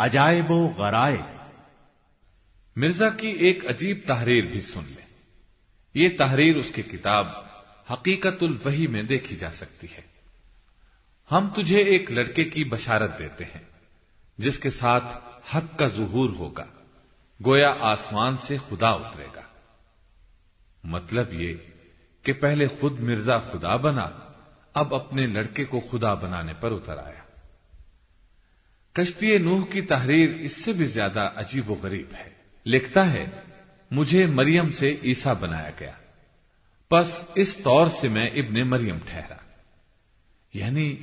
عجائب و غرائب۔ مرزا کی ایک عجیب تحریر بھی سن لیں۔ یہ تحریر اس کی کتاب حقیقت الوحی میں دیکھی جا سکتی ہے۔ ہم تجھے ایک لڑکے کی بشارت دیتے ہیں، جس کے ساتھ حق کا ظہور ہوگا، گویا آسمان سے خدا اترے گا۔ مطلب یہ کہ پہلے خود مرزا خدا بنا، اب اپنے لڑکے کو خدا بنانے پر اتر آیا۔ کشتی نوح کی تحریر اس سے بھی زیادہ عجیب و غریب ہے۔ لکھتا ہے، مجھے مریم سے عیسا بنایا گیا۔ بس اس طور سے میں ابن مریم ٹھہرا۔ یعنی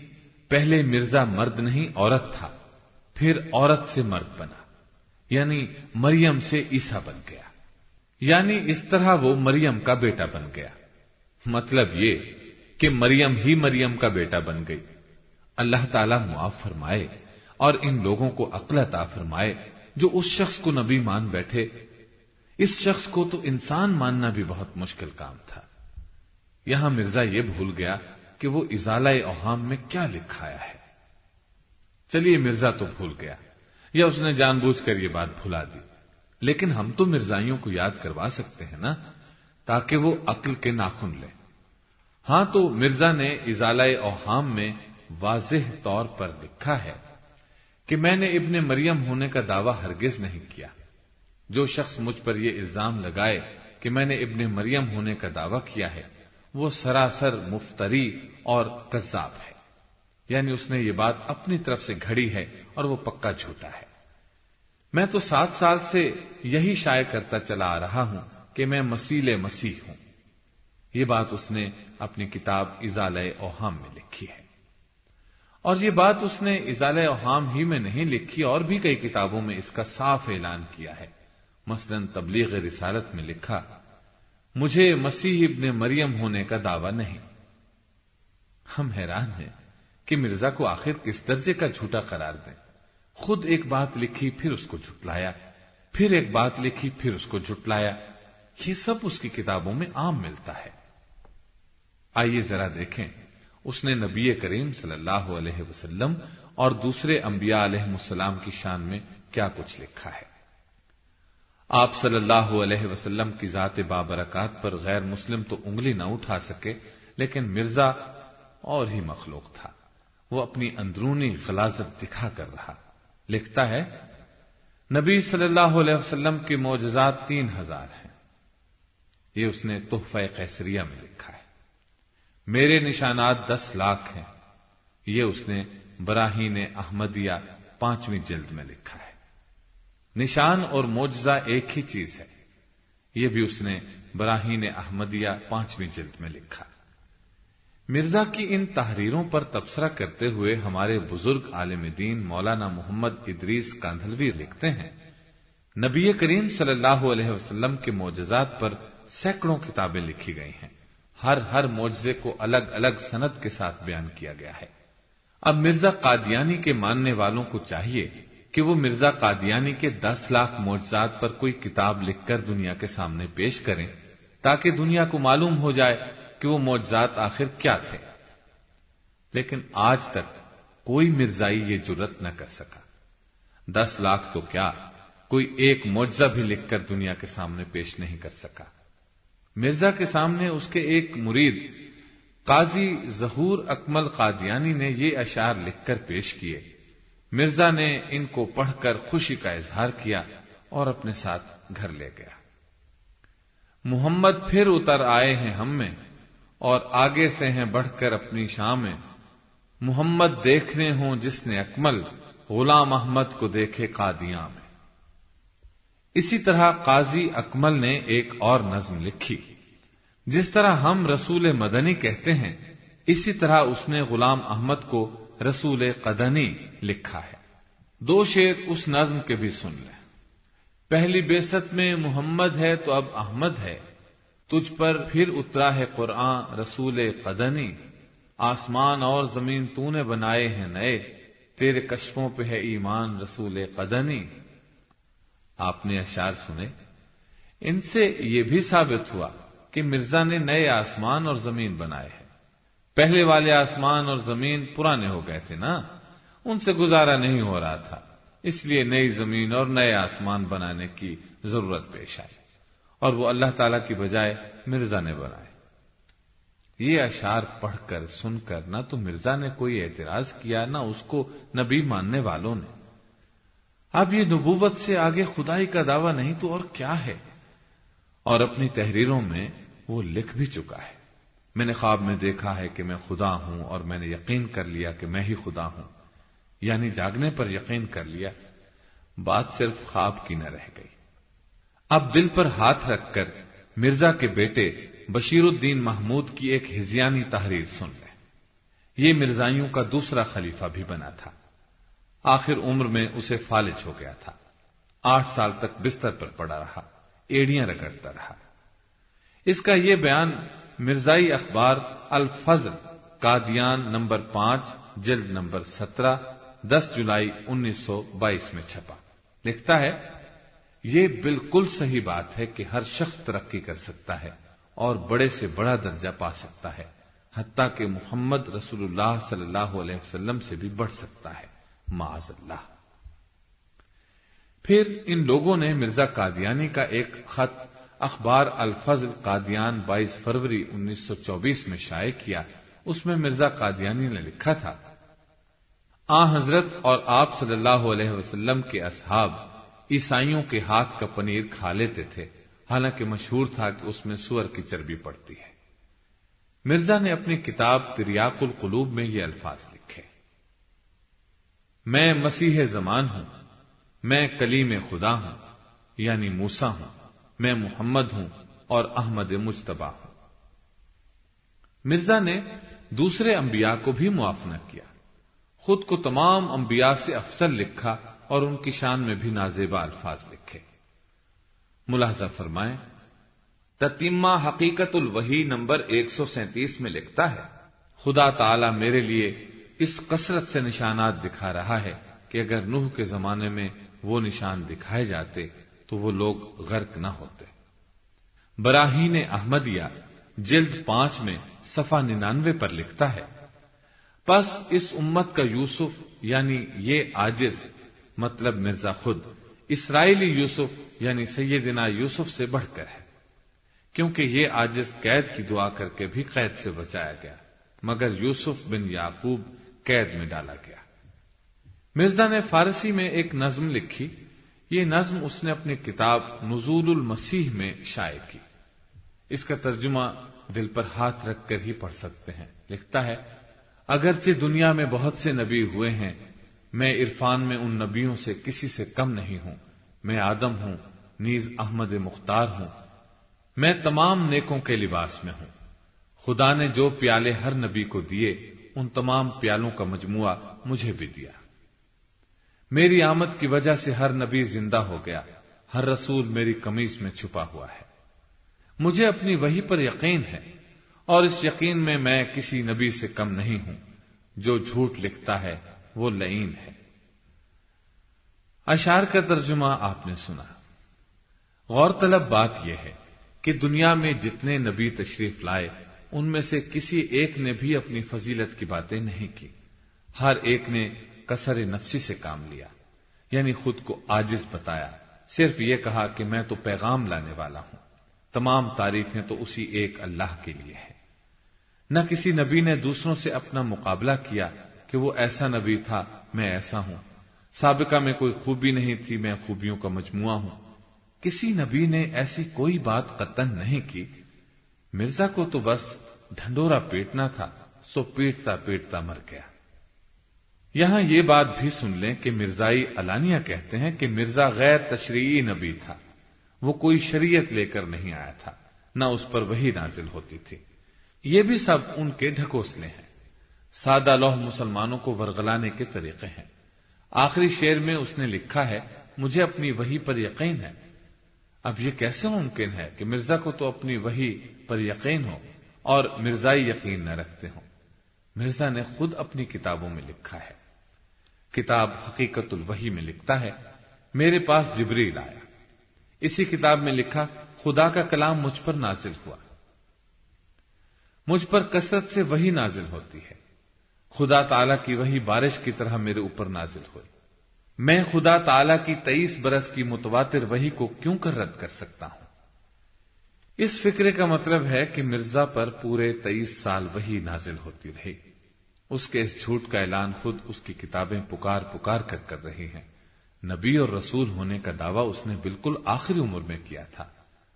پہلے مرزا مرد نہیں، عورت تھا۔ پھر عورت سے مرد بنا۔ یعنی مریم سے عیسا بن گیا۔ یعنی اس طرح وہ مریم کا بیٹا بن گیا۔ مطلب یہ کہ مریم ہی مریم کا بیٹا بن گئی۔ اللہ تعالی معاف فرمائے۔ اور ان لوگوں کو عقل عطا فرمائے جو اس شخص کو نبی مان بیٹھے۔ اس شخص کو تو انسان ماننا بھی بہت مشکل کام تھا۔ یہاں مرزا یہ بھول گیا کہ وہ ازالہ اوہام میں کیا لکھایا ہے۔ چلیے مرزا تو بھول گیا یا اس نے جان بوجھ کر یہ بات بھلا دی۔ لیکن ہم تو مرزائیوں کو یاد کروا سکتے ہیں نا، تاکہ وہ عقل کے ناخن لیں۔ ہاں تو مرزا نے ازالہ اوہام میں واضح طور پر لکھا ہے۔ کہ میں نے ابن مریم ہونے کا دعویٰ ہرگز نہیں کیا۔ جو شخص مجھ پر یہ الزام لگائے کہ میں نے ابن مریم ہونے کا دعویٰ کیا ہے، وہ سراسر مفتری اور کذاب ہے۔ یعنی اس نے یہ بات اپنی طرف سے گھڑی ہے اور وہ پکا جھوٹا ہے۔ میں تو سات سال سے یہی شائع کرتا چلا آ رہا ہوں کہ میں مسیل مسیح ہوں۔ یہ بات اس نے اپنی کتاب ازال اوہام میں لکھی ہے۔ اور یہ بات اس نے ازال اوہام ہی میں نہیں لکھی، اور بھی کئی کتابوں میں اس کا صاف اعلان کیا ہے۔ مثلا تبلیغ رسالت میں لکھا، مجھے مسیح ابن مریم ہونے کا دعویٰ نہیں۔ ہم حیران ہیں کہ مرزا کو آخر کس درجے کا جھوٹا قرار دیں۔ خود ایک بات لکھی، پھر اس کو جھٹلایا۔ پھر ایک بات لکھی، پھر اس کو جھٹلایا۔ یہ سب اس کی کتابوں میں عام ملتا ہے۔ آئیے ذرا دیکھیں۔ اس نے نبی کریم صلی اللہ علیہ وسلم اور دوسرے انبیاء علیہ السلام کی شان میں کیا کچھ لکھا ہے۔ آپ صلی اللہ علیہ وسلم کی ذات بابرکات پر غیر مسلم تو انگلی نہ اٹھا سکے، لیکن مرزا اور ہی مخلوق تھا۔ وہ اپنی اندرونی غلازت دکھا کر رہا۔ لکھتا ہے، نبی صلی اللہ علیہ وسلم کے معجزات تین ہزار ہیں۔ یہ اس نے تحفہ قیسریہ میں لکھا ہے۔ میرے نشانات دس لاکھ ہیں۔ یہ اس نے براہین احمدیہ پانچویں جلد میں لکھا ہے۔ نشان اور موجزہ ایک ہی چیز ہے۔ یہ بھی اس نے براہین احمدیہ پانچویں جلد میں لکھا۔ مرزا کی ان تحریروں پر تبصرہ کرتے ہوئے ہمارے بزرگ عالم دین مولانا محمد ادریس کاندھلوی لکھتے ہیں، نبی کریم صلی اللہ علیہ وسلم کے معجزات پر سینکڑوں کتابیں لکھی گئی ہیں۔ ہر ہر معجزے کو الگ الگ صنعت کے ساتھ بیان کیا گیا ہے۔ اب مرزا قادیانی کے ماننے والوں کو چاہیے کہ وہ مرزا قادیانی کے دس لاکھ معجزات پر کوئی کتاب لکھ کر دنیا کے سامنے پیش کریں تاکہ دنیا کو معلوم ہو جائے کہ وہ معجزات آخر کیا تھے۔ لیکن آج تک کوئی مرزائی یہ جرت نہ کر سکا۔ دس لاکھ تو کیا، کوئی ایک معجزہ بھی لکھ کر دنیا کے سامنے پیش نہیں کر سکا۔ مرزا کے سامنے اس کے ایک مرید، قاضی ظہور اکمل قادیانی نے یہ اشعار لکھ کر پیش کیے۔ مرزا نے ان کو پڑھ کر خوشی کا اظہار کیا اور اپنے ساتھ گھر لے گیا۔ محمد پھر اتر آئے ہیں ہم میں اور آگے سے ہیں بڑھ کر اپنی شام میں۔ محمد دیکھنے ہوں جس نے اکمل غلام احمد کو دیکھے قادیاں میں۔ اسی طرح قاضی اکمل نے ایک اور نظم لکھی۔ جس طرح ہم رسول مدنی کہتے ہیں، اسی طرح اس نے غلام احمد کو رسول قدنی لکھا ہے۔ دو شیر اس نظم کے بھی سن لیں۔ پہلی بےست میں محمد ہے تو اب احمد ہے۔ تجھ پر پھر اترا ہے قرآن رسول قدنی۔ آسمان اور زمین تو نے بنائے ہیں نئے۔ تیرے کشفوں پہ ہے ایمان رسول قدنی۔ آپ نے اشار سنے، ان سے یہ بھی ثابت ہوا کہ مرزا نے نئے آسمان اور زمین بنائے ہیں۔ پہلے والے آسمان اور زمین پرانے ہو گئے تھے نا، ان سے گزارا نہیں ہو رہا تھا۔ اس لیے نئی زمین اور نئے آسمان بنانے کی ضرورت پیش آئی۔ اور وہ اللہ تعالی کی بجائے مرزا نے بنائے۔ یہ اشار پڑھ کر، سن کر نہ تو مرزا نے کوئی اعتراض کیا، نہ اس کو نبی ماننے والوں نے۔ اب یہ نبوت سے آگے خدائی کا دعویٰ نہیں تو اور کیا ہے؟ اور اپنی تحریروں میں وہ لکھ بھی چکا ہے۔ میں نے خواب میں دیکھا ہے کہ میں خدا ہوں اور میں نے یقین کر لیا کہ میں ہی خدا ہوں۔ یعنی جاگنے پر یقین کر لیا۔ بات صرف خواب کی نہ رہ گئی۔ اب دل پر ہاتھ رکھ کر مرزا کے بیٹے بشیر الدین محمود کی ایک ہزیانی تحریر سن لیں۔ یہ مرزائیوں کا دوسرا خلیفہ بھی بنا تھا۔ آخر عمر میں اسے فالج ہو گیا تھا۔ آٹھ سال تک بستر پر پڑا رہا، ایڑیاں رگڑتا رہا۔ اس کا یہ بیان مرزائی اخبار الفضل، قادیان نمبر پانچ، جلد نمبر سترہ، دس جولائی انیس سو بائیس میں چھپا۔ لکھتا ہے، یہ بالکل صحیح بات ہے کہ ہر شخص ترقی کر سکتا ہے اور بڑے سے بڑا درجہ پا سکتا ہے، حتیٰ کہ محمد رسول اللہ صلی اللہ علیہ وسلم سے بھی بڑھ سکتا ہے۔ معاذ اللہ۔ پھر ان لوگوں نے مرزا قادیانی کا ایک خط اخبار الفضل قادیان بائیس فروری انیس سو چوبیس میں شائع کیا۔ اس میں مرزا قادیانی نے لکھا تھا، آ حضرت اور آپ صلی اللہ علیہ وسلم کے اصحاب عیسائیوں کے ہاتھ کا پنیر کھا لیتے تھے۔ حالانکہ مشہور تھا کہ اس میں سور کی چربی پڑتی ہے۔ مرزا نے اپنی کتاب تریاق القلوب میں یہ الفاظ لکھے۔ میں مسیح زمان ہوں، میں کلیم خدا ہوں یعنی موسا ہوں، میں محمد ہوں اور احمد مشتبہ ہوں۔ مرزا نے دوسرے انبیاء کو بھی معاف نہ کیا۔ خود کو تمام انبیاء سے افسر لکھا اور ان کی شان میں بھی نازیبا الفاظ لکھے۔ ملاحظہ فرمائیں، تتیمہ حقیقت الوحی نمبر ایک سو سینتیس میں لکھتا ہے، خدا تعالی میرے لیے اس کثرت سے نشانات دکھا رہا ہے کہ اگر نوح کے زمانے میں وہ نشان دکھائے جاتے تو وہ لوگ غرق نہ ہوتے۔ براہین احمدیہ جلد پانچ میں صفا ننانوے پر لکھتا ہے، پس اس امت کا یوسف یعنی یہ آجز مطلب مرزا خود، اسرائیلی یوسف یعنی سیدنا یوسف سے بڑھ کر ہے، کیونکہ یہ آجز قید کی دعا کر کے بھی قید سے بچایا گیا۔ مگر یوسف بن یعقوب قید میں ڈالا گیا۔ مرزا نے فارسی میں ایک نظم لکھی۔ یہ نظم اس نے اپنی کتاب نزول المسیح میں شائع کی۔ اس کا ترجمہ دل پر ہاتھ رکھ کر ہی پڑھ سکتے ہیں۔ لکھتا ہے، اگرچہ دنیا میں بہت سے نبی ہوئے ہیں، میں عرفان میں ان نبیوں سے کسی سے کم نہیں ہوں۔ میں آدم ہوں، نیز احمد مختار ہوں۔ میں تمام نیکوں کے لباس میں ہوں۔ خدا نے جو پیالے ہر نبی کو دیے ان تمام پیالوں کا مجموعہ مجھے بھی دیا۔ میری آمد کی وجہ سے ہر نبی زندہ ہو گیا، ہر رسول میری کمیز میں چھپا ہوا ہے۔ مجھے اپنی وہی پر یقین ہے، اور اس یقین میں میں کسی نبی سے کم نہیں ہوں، جو جھوٹ لکھتا ہے، وہ لعین ہے۔ اشار کا ترجمہ آپ نے سنا۔ غور طلب بات یہ ہے کہ دنیا میں جتنے نبی تشریف لائے ان میں سے کسی ایک نے بھی اپنی فضیلت کی باتیں نہیں کی۔ ہر ایک نے کسر نفسی سے کام لیا یعنی خود کو آجز بتایا۔ صرف یہ کہا کہ میں تو پیغام لانے والا ہوں۔ تمام تعریفیں تو اسی ایک اللہ کے لیے ہے نہ کسی نبی نے دوسروں سے اپنا مقابلہ کیا کہ وہ ایسا نبی تھا، میں ایسا ہوں۔ سابقہ میں کوئی خوبی نہیں تھی، میں خوبیوں کا مجموعہ ہوں۔ کسی نبی نے ایسی کوئی بات قطن نہیں کی۔ مرزا کو تو بس ڈھنڈورا پیٹنا تھا، سو پیٹتا پیٹتا مر گیا۔ یہاں یہ بات بھی سن لیں کہ مرزائی علانیہ کہتے ہیں کہ مرزا غیر تشریعی نبی تھا۔ وہ کوئی شریعت لے کر نہیں آیا تھا، نہ اس پر وہی نازل ہوتی تھی۔ یہ بھی سب ان کے ڈھکوسلے ہیں۔ سادہ لوہ مسلمانوں کو ورگلانے کے طریقے ہیں۔ آخری شعر میں اس نے لکھا ہے، مجھے اپنی وہی پر یقین ہے۔ اب یہ کیسے ممکن ہے کہ مرزا کو تو اپنی وہی پر یقین ہو؟ اور مرزائی یقین نہ رکھتے ہوں۔ مرزا نے خود اپنی کتابوں میں لکھا ہے۔ کتاب حقیقت الوحی میں لکھتا ہے، میرے پاس جبریل آیا۔ اسی کتاب میں لکھا، خدا کا کلام مجھ پر نازل ہوا۔ مجھ پر کثرت سے وہی نازل ہوتی ہے۔ خدا تعالی کی وہی بارش کی طرح میرے اوپر نازل ہوئی۔ میں خدا تعالی کی تیئیس برس کی متواتر وہی کو کیوں کر رد کر سکتا ہوں؟ اس فکرے کا مطلب ہے کہ مرزا پر پورے تیئیس سال وہی نازل ہوتی رہی۔ اس کے اس جھوٹ کا اعلان خود اس کی کتابیں پکار پکار کر کر رہی ہیں۔ نبی اور رسول ہونے کا دعویٰ اس نے بالکل آخری عمر میں کیا تھا۔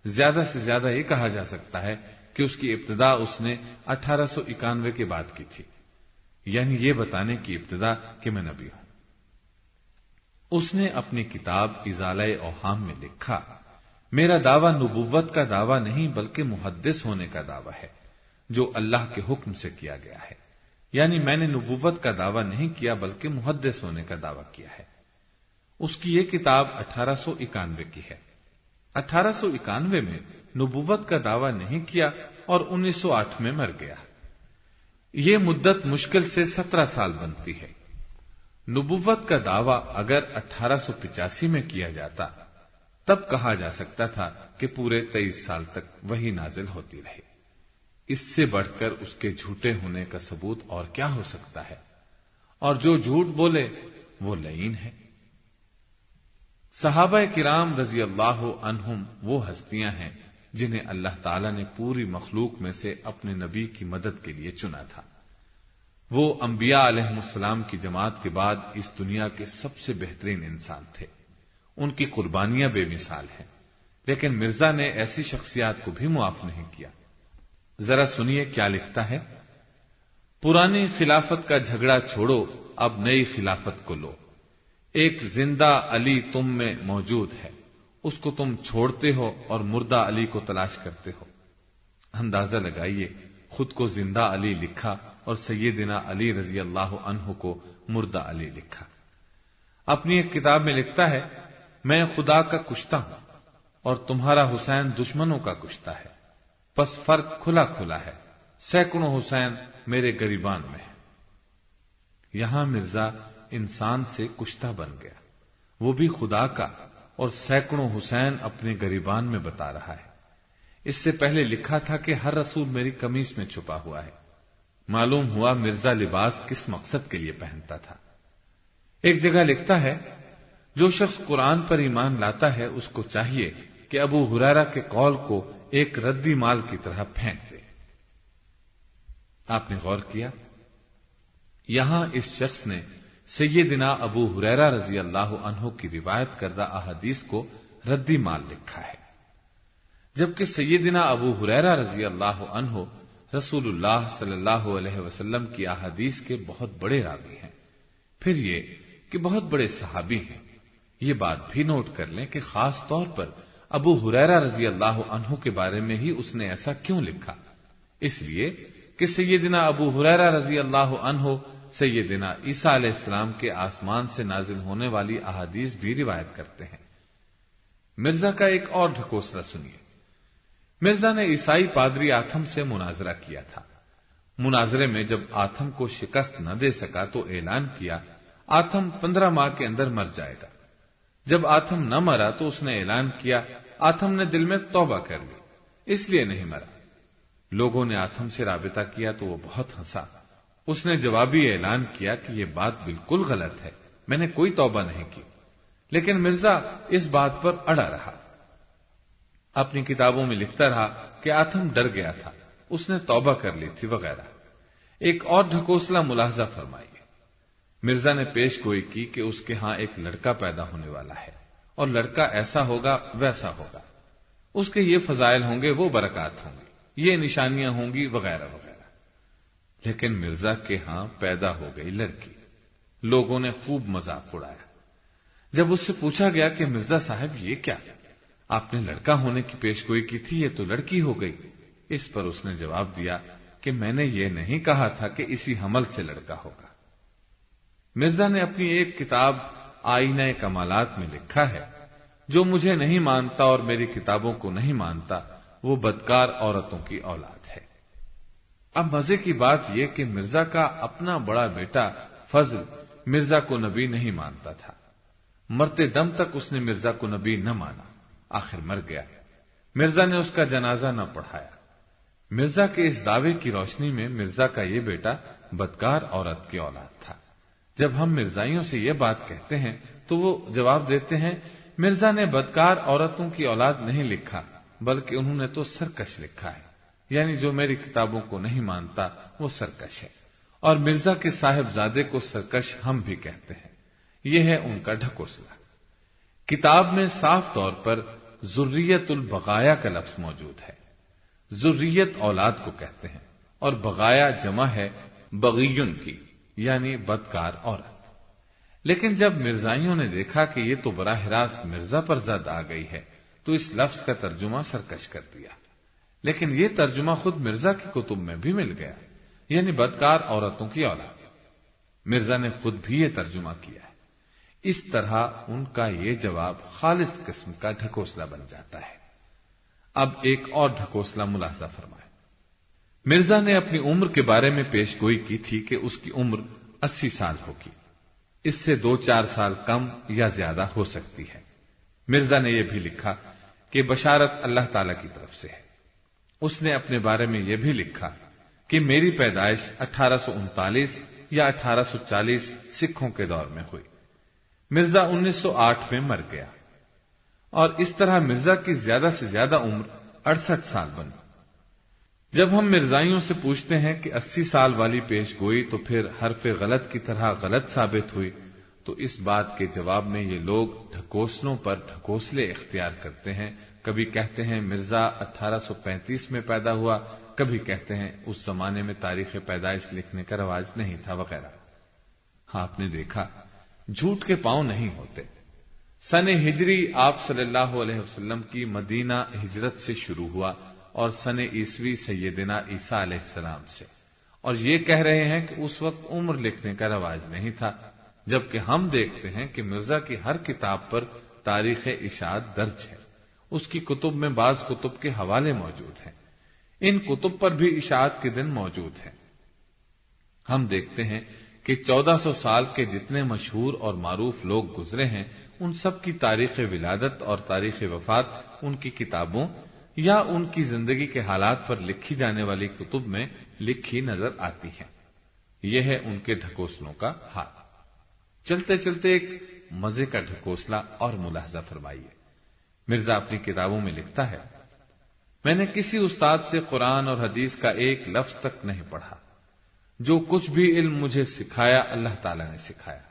زیادہ سے زیادہ یہ کہا جا سکتا ہے کہ اس کی ابتدا اس نے اٹھارہ سو اکانوے کے بعد کی تھی۔ یعنی یہ بتانے کی ابتدا کہ میں نبی ہوں۔ اس نے اپنی کتاب ازال اوہام میں لکھا۔ میرا دعویٰ نبوت کا دعویٰ نہیں بلکہ محدث ہونے کا دعویٰ ہے، جو اللہ کے حکم سے کیا گیا ہے۔ یعنی میں نے نبوت کا دعویٰ نہیں کیا بلکہ محدث ہونے کا دعویٰ کیا ہے۔ اس کی یہ کتاب اٹھارہ سو اکانوے کی ہے۔ اٹھارہ سو اکانوے میں نبوت کا دعویٰ نہیں کیا اور انیس سو آٹھ میں مر گیا۔ یہ مدت مشکل سے سترہ سال بنتی ہے۔ نبوت کا دعویٰ اگر اٹھارہ سو پچاسی میں کیا جاتا تب کہا جا سکتا تھا کہ پورے تیئیس سال تک وہی نازل ہوتی رہی اس سے بڑھ کر اس کے جھوٹے ہونے کا ثبوت اور کیا ہو سکتا ہے؟ اور جو جھوٹ بولے، وہ لئین ہے صحابہ کرام رضی اللہ عنہم وہ ہستیاں ہیں جنہیں اللہ تعالی نے پوری مخلوق میں سے اپنے نبی کی مدد کے لیے چنا تھا۔ وہ انبیاء علیہ السلام کی جماعت کے بعد اس دنیا کے سب سے بہترین انسان تھے۔ ان کی قربانیاں بے مثال ہیں۔ لیکن مرزا نے ایسی شخصیات کو بھی معاف نہیں کیا۔ ذرا سنیے کیا لکھتا ہے۔ پرانی خلافت کا جھگڑا چھوڑو، اب نئی خلافت کو لو۔ ایک زندہ علی تم میں موجود ہے۔ اس کو تم چھوڑتے ہو اور مردہ علی کو تلاش کرتے ہو۔ اندازہ لگائیے، خود کو زندہ علی لکھا اور سیدنا علی رضی اللہ عنہ کو مردہ علی لکھا۔ اپنی ایک کتاب میں لکھتا ہے میں خدا کا کشتا ہوں اور تمہارا حسین دشمنوں کا کشتا ہے۔ پس فرق کھلا کھلا ہے۔ سینکڑوں حسین میرے گریبان میں ہے یہاں مرزا انسان سے کشتہ بن گیا۔ وہ بھی خدا کا اور سینکڑوں حسین اپنے گریبان میں بتا رہا ہے۔ اس سے پہلے لکھا تھا کہ ہر رسول میری کمیز میں چھپا ہوا ہے۔ معلوم ہوا مرزا لباس کس مقصد کے لیے پہنتا تھا۔ ایک جگہ لکھتا ہے جو شخص قرآن پر ایمان لاتا ہے، اس کو چاہیے کہ ابو ہرارا کے قول کو ایک ردی مال کی طرح پھینک دے۔ آپ نے غور کیا؟ یہاں اس شخص نے سیدنا ابو حریرا رضی اللہ عنہ کی روایت کردہ احادیث کو ردی مال لکھا ہے۔ جبکہ سیدنا ابو حریرا رضی اللہ عنہ رسول اللہ صلی اللہ علیہ وسلم کی احادیث کے بہت بڑے راوی ہیں۔ پھر یہ کہ بہت بڑے صحابی ہیں۔ یہ بات بھی نوٹ کر لیں کہ خاص طور پر ابو حریرا رضی اللہ عنہ کے بارے میں ہی اس نے ایسا کیوں لکھا؟ اس لیے کہ سیدنا ابو حریرا رضی اللہ عنہ سیدنا عیسیٰ علیہ السلام کے آسمان سے نازل ہونے والی احادیث بھی روایت کرتے ہیں۔ مرزا کا ایک اور ڈھکوسلا سنیے۔ مرزا نے عیسائی پادری آتم سے مناظرہ کیا تھا۔ مناظرے میں جب آتم کو شکست نہ دے سکا تو اعلان کیا آتم پندرہ ماہ کے اندر مر جائے گا۔ جب آتم نہ مرا تو اس نے اعلان کیا آتم نے دل میں توبہ کر لی، اس لیے نہیں مرا۔ لوگوں نے آتم سے رابطہ کیا تو وہ بہت ہنسا۔ اس نے جوابی اعلان کیا کہ یہ بات بالکل غلط ہے، میں نے کوئی توبہ نہیں کی۔ لیکن مرزا اس بات پر اڑا رہا۔ اپنی کتابوں میں لکھتا رہا کہ آتم ڈر گیا تھا، اس نے توبہ کر لی تھی وغیرہ۔ ایک اور ڈھکوسلا ملاحظہ فرمائیے مرزا نے پیش گوئی کی کہ اس کے ہاں ایک لڑکا پیدا ہونے والا ہے اور لڑکا ایسا ہوگا ویسا ہوگا۔ اس کے یہ فضائل ہوں گے، وہ برکات ہوں گی یہ نشانیاں ہوں گی، وغیرہ وغیرہ۔ لیکن مرزا کے ہاں پیدا ہو گئی لڑکی۔ لوگوں نے خوب مذاق اڑایا۔ جب اس سے پوچھا گیا کہ مرزا صاحب، یہ کیا؟ آپ نے لڑکا ہونے کی پیش گوئی کی تھی، یہ تو لڑکی ہو گئی۔ اس پر اس نے جواب دیا کہ میں نے یہ نہیں کہا تھا کہ اسی حمل سے لڑکا ہوگا۔ مرزا نے اپنی ایک کتاب آئینہ کمالات میں لکھا ہے۔ جو مجھے نہیں مانتا اور میری کتابوں کو نہیں مانتا، وہ بدکار عورتوں کی اولاد ہے۔ اب مزے کی بات یہ کہ مرزا کا اپنا بڑا بیٹا فضل مرزا کو نبی نہیں مانتا تھا۔ مرتے دم تک اس نے مرزا کو نبی نہ مانا۔ آخر مر گیا۔ مرزا نے اس کا جنازہ نہ پڑھایا۔ مرزا کے اس دعوے کی روشنی میں مرزا کا یہ بیٹا بدکار عورت کی اولاد تھا۔ جب ہم مرزائیوں سے یہ بات کہتے ہیں، تو وہ جواب دیتے ہیں، مرزا نے بدکار عورتوں کی اولاد نہیں لکھا، بلکہ انہوں نے تو سرکش لکھا ہے۔ یعنی جو میری کتابوں کو نہیں مانتا، وہ سرکش ہے۔ اور مرزا کے صاحب زادے کو سرکش ہم بھی کہتے ہیں۔ یہ ہے ان کا ڈھکوسلا۔ کتاب میں صاف طور پر ضروریت البغایا کا لفظ موجود ہے۔ ضروریت اولاد کو کہتے ہیں، اور بغایا جمع ہے بغیون کی۔ یعنی بدکار عورت۔ لیکن جب مرزائیوں نے دیکھا کہ یہ تو براہ راست مرزا پر زد آ گئی ہے، تو اس لفظ کا ترجمہ سرکش کر دیا۔ لیکن یہ ترجمہ خود مرزا کی کتب میں بھی مل گیا یعنی بدکار عورتوں کی اولاد۔ مرزا نے خود بھی یہ ترجمہ کیا۔ ہے اس طرح ان کا یہ جواب خالص قسم کا ڈھکوسلا بن جاتا ہے۔ اب ایک اور ڈھکوسلا ملاحظہ فرمائے مرزا نے اپنی عمر کے بارے میں پیش گوئی کی تھی کہ اس کی عمر اسی سال ہوگی۔ اس سے دو چار سال کم یا زیادہ ہو سکتی ہے۔ مرزا نے یہ بھی لکھا کہ بشارت اللہ تعالی کی طرف سے ہے۔ اس نے اپنے بارے میں یہ بھی لکھا کہ میری پیدائش اٹھارہ سو انتالیس یا اٹھارہ سو چالیس سکھوں کے دور میں ہوئی۔ مرزا انیس سو آٹھ میں مر گیا۔ اور اس طرح مرزا کی زیادہ سے زیادہ عمر اڑسٹھ سال بنی۔ جب ہم مرزائیوں سے پوچھتے ہیں کہ اسی سال والی پیش گوئی تو پھر حرف غلط کی طرح غلط ثابت ہوئی، تو اس بات کے جواب میں یہ لوگ ڈھکوسلوں پر ڈھکوسلے اختیار کرتے ہیں۔ کبھی کہتے ہیں مرزا اٹھارہ سو پینتیس میں پیدا ہوا، کبھی کہتے ہیں اس زمانے میں تاریخ پیدائش لکھنے کا رواج نہیں تھا وغیرہ۔ ہاں، آپ نے دیکھا، جھوٹ کے پاؤں نہیں ہوتے۔ سن ہجری آپ صلی اللہ علیہ وسلم کی مدینہ ہجرت سے شروع ہوا۔ اور سن عیسوی سیدنا عیسیٰ علیہ السلام سے۔ اور یہ کہہ رہے ہیں کہ اس وقت عمر لکھنے کا رواج نہیں تھا، جبکہ ہم دیکھتے ہیں کہ مرزا کی ہر کتاب پر تاریخ اشاعت درج ہے۔ اس کی کتب میں بعض کتب کے حوالے موجود ہیں۔ ان کتب پر بھی اشاعت کے دن موجود ہیں۔ ہم دیکھتے ہیں کہ چودہ سو سال کے جتنے مشہور اور معروف لوگ گزرے ہیں، ان سب کی تاریخ ولادت اور تاریخ وفات ان کی کتابوں یا ان کی زندگی کے حالات پر لکھی جانے والی کتب میں لکھی نظر آتی ہے یہ ہے ان کے ڈھکوسلوں کا حال۔ چلتے چلتے ایک مزے کا ڈھکوسلا اور ملاحظہ فرمائیے۔ مرزا اپنی کتابوں میں لکھتا ہے، میں نے کسی استاد سے قرآن اور حدیث کا ایک لفظ تک نہیں پڑھا۔ جو کچھ بھی علم مجھے سکھایا، اللہ تعالی نے سکھایا۔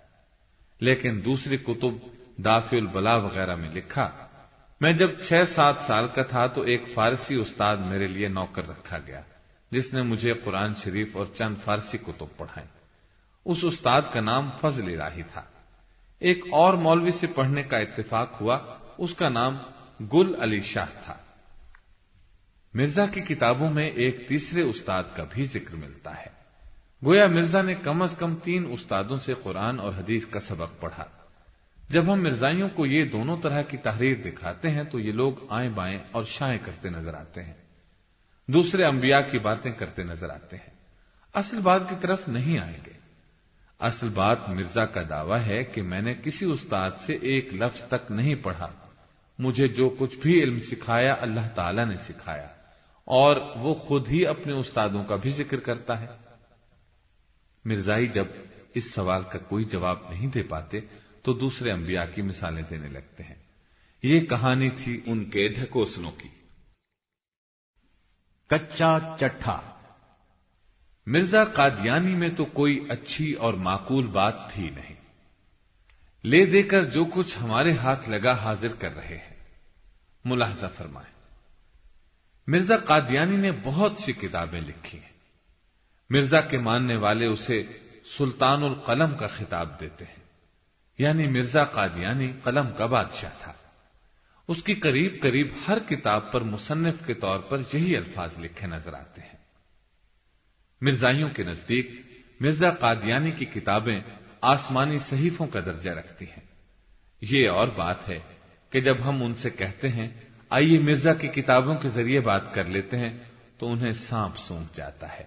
لیکن دوسری کتب دافی البلا وغیرہ میں لکھا میں جب چھ سات سال کا تھا تو ایک فارسی استاد میرے لیے نوکر رکھا گیا، جس نے مجھے قرآن شریف اور چند فارسی کتب پڑھائے۔ اس استاد کا نام فضل راہی تھا۔ ایک اور مولوی سے پڑھنے کا اتفاق ہوا، اس کا نام گل علی شاہ تھا۔ مرزا کی کتابوں میں ایک تیسرے استاد کا بھی ذکر ملتا ہے۔ گویا مرزا نے کم از کم تین استادوں سے قرآن اور حدیث کا سبق پڑھا۔ جب ہم مرزائیوں کو یہ دونوں طرح کی تحریر دکھاتے ہیں تو یہ لوگ آئیں بائیں اور شائیں کرتے نظر آتے ہیں۔ دوسرے انبیاء کی باتیں کرتے نظر آتے ہیں۔ اصل بات کی طرف نہیں آئیں گے۔ اصل بات مرزا کا دعویٰ ہے کہ میں نے کسی استاد سے ایک لفظ تک نہیں پڑھا۔ مجھے جو کچھ بھی علم سکھایا اللہ تعالی نے سکھایا اور وہ خود ہی اپنے استادوں کا بھی ذکر کرتا ہے۔ مرزائی جب اس سوال کا کوئی جواب نہیں دے پاتے تو دوسرے انبیاء کی مثالیں دینے لگتے ہیں۔ یہ کہانی تھی ان کے ڈھکوسلوں کی۔ کچا چٹھا۔ مرزا قادیانی میں تو کوئی اچھی اور معقول بات تھی نہیں۔ لے دے کر جو کچھ ہمارے ہاتھ لگا حاضر کر رہے ہیں۔ ملاحظہ فرمائیں۔ مرزا قادیانی نے بہت سی کتابیں لکھی ہیں۔ مرزا کے ماننے والے اسے سلطان القلم کا خطاب دیتے ہیں۔ یعنی مرزا قادیانی قلم کا بادشاہ تھا۔ اس کی قریب قریب ہر کتاب پر مصنف کے طور پر یہی الفاظ لکھے نظر آتے ہیں۔ مرزائیوں کے نزدیک مرزا قادیانی کی کتابیں آسمانی صحیفوں کا درجہ رکھتی ہیں۔ یہ اور بات ہے کہ جب ہم ان سے کہتے ہیں، آئیے مرزا کی کتابوں کے ذریعے بات کر لیتے ہیں، تو انہیں سانپ سونپ جاتا ہے۔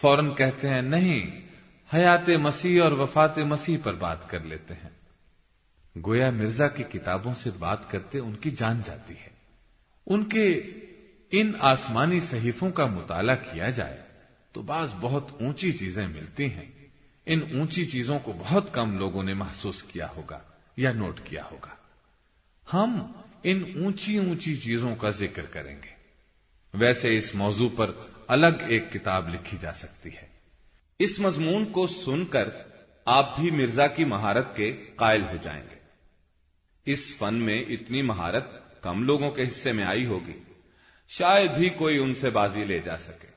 فوراً کہتے ہیں، نہیں، حیات مسیح اور وفات مسیح پر بات کر لیتے ہیں۔ گویا مرزا کی کتابوں سے بات کرتے ان کی جان جاتی ہے۔ ان کے ان آسمانی صحیفوں کا مطالعہ کیا جائے تو بعض بہت اونچی چیزیں ملتی ہیں۔ ان اونچی چیزوں کو بہت کم لوگوں نے محسوس کیا ہوگا یا نوٹ کیا ہوگا۔ ہم ان اونچی اونچی چیزوں کا ذکر کریں گے۔ ویسے اس موضوع پر الگ ایک کتاب لکھی جا سکتی ہے۔ اس مضمون کو سن کر آپ بھی مرزا کی مہارت کے قائل ہو جائیں گے۔ اس فن میں اتنی مہارت کم لوگوں کے حصے میں آئی ہوگی۔ شاید ہی کوئی ان سے بازی لے جا سکے۔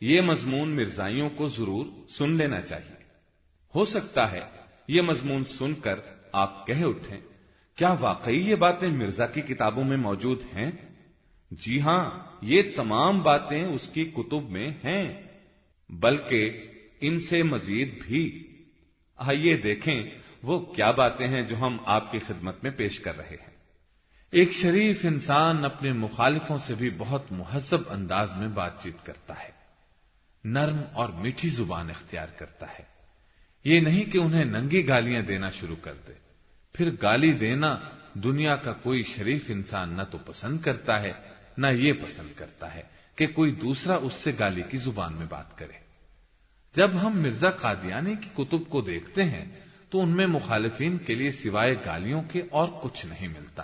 یہ مضمون مرزائیوں کو ضرور سن لینا چاہیے۔ ہو سکتا ہے یہ مضمون سن کر آپ کہہ اٹھیں، کیا واقعی یہ باتیں مرزا کی کتابوں میں موجود ہیں؟ جی ہاں یہ تمام باتیں اس کی کتب میں ہیں، بلکہ ان سے مزید بھی۔ آئیے دیکھیں وہ کیا باتیں ہیں جو ہم آپ کی خدمت میں پیش کر رہے ہیں؟ ایک شریف انسان اپنے مخالفوں سے بھی بہت مہذب انداز میں بات چیت کرتا ہے۔ نرم اور میٹھی زبان اختیار کرتا ہے۔ یہ نہیں کہ انہیں ننگی گالیاں دینا شروع کر دے۔ پھر گالی دینا دنیا کا کوئی شریف انسان نہ تو پسند کرتا ہے، نہ یہ پسند کرتا ہے کہ کوئی دوسرا اس سے گالی کی زبان میں بات کرے۔ جب ہم مرزا قادیانی کی کتب کو دیکھتے ہیں تو ان میں مخالفین کے لیے سوائے گالیوں کے اور کچھ نہیں ملتا۔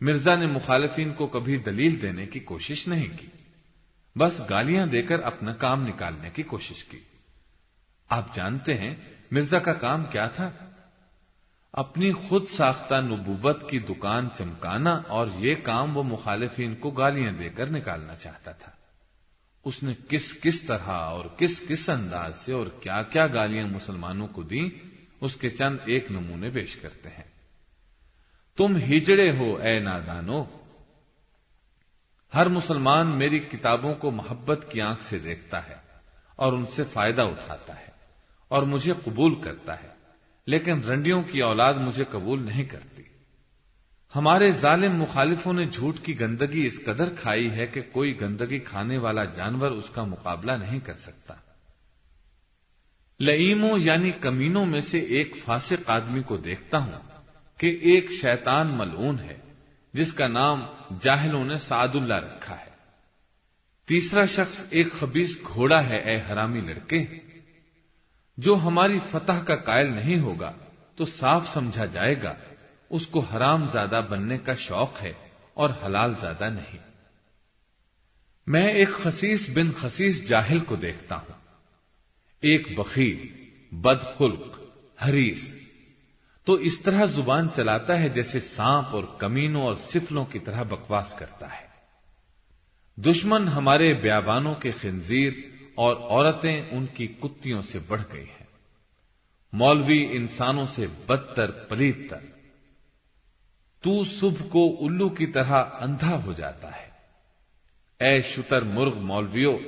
مرزا نے مخالفین کو کبھی دلیل دینے کی کوشش نہیں کی۔ بس گالیاں دے کر اپنا کام نکالنے کی کوشش کی۔ آپ جانتے ہیں مرزا کا کام کیا تھا؟ اپنی خود ساختہ نبوت کی دکان چمکانا اور یہ کام وہ مخالفین کو گالیاں دے کر نکالنا چاہتا تھا۔ اس نے کس کس طرح اور کس کس انداز سے اور کیا کیا گالیاں مسلمانوں کو دیں اس کے چند ایک نمونے پیش کرتے ہیں۔ تم ہجڑے ہو اے نادانو۔ ہر مسلمان میری کتابوں کو محبت کی آنکھ سے دیکھتا ہے اور ان سے فائدہ اٹھاتا ہے اور مجھے قبول کرتا ہے، لیکن رنڈیوں کی اولاد مجھے قبول نہیں کرتی۔ ہمارے ظالم مخالفوں نے جھوٹ کی گندگی اس قدر کھائی ہے کہ کوئی گندگی کھانے والا جانور اس کا مقابلہ نہیں کر سکتا۔ لئیموں یعنی کمینوں میں سے ایک فاسق آدمی کو دیکھتا ہوں کہ ایک شیطان ملعون ہے، جس کا نام جاہلوں نے سعد اللہ رکھا ہے۔ تیسرا شخص ایک خبیص گھوڑا ہے، اے حرامی لڑکے۔ جو ہماری فتح کا قائل نہیں ہوگا تو صاف سمجھا جائے گا، اس کو حرام زیادہ بننے کا شوق ہے اور حلال زیادہ نہیں۔ میں ایک خسیس بن خسیس جاہل کو دیکھتا ہوں۔ ایک بخیر بد خلق، حریص۔ تو اس طرح زبان چلاتا ہے جیسے سانپ اور کمینوں اور سفلوں کی طرح بکواس کرتا ہے۔ دشمن ہمارے بیابانوں کے خنزیر اور عورتیں ان کی کتوں سے بڑھ گئی ہیں۔ مولوی انسانوں سے بدتر پلیت تر تو صبح کو الو کی طرح اندھا ہو جاتا ہے۔ اے شتر مرغ مولویوں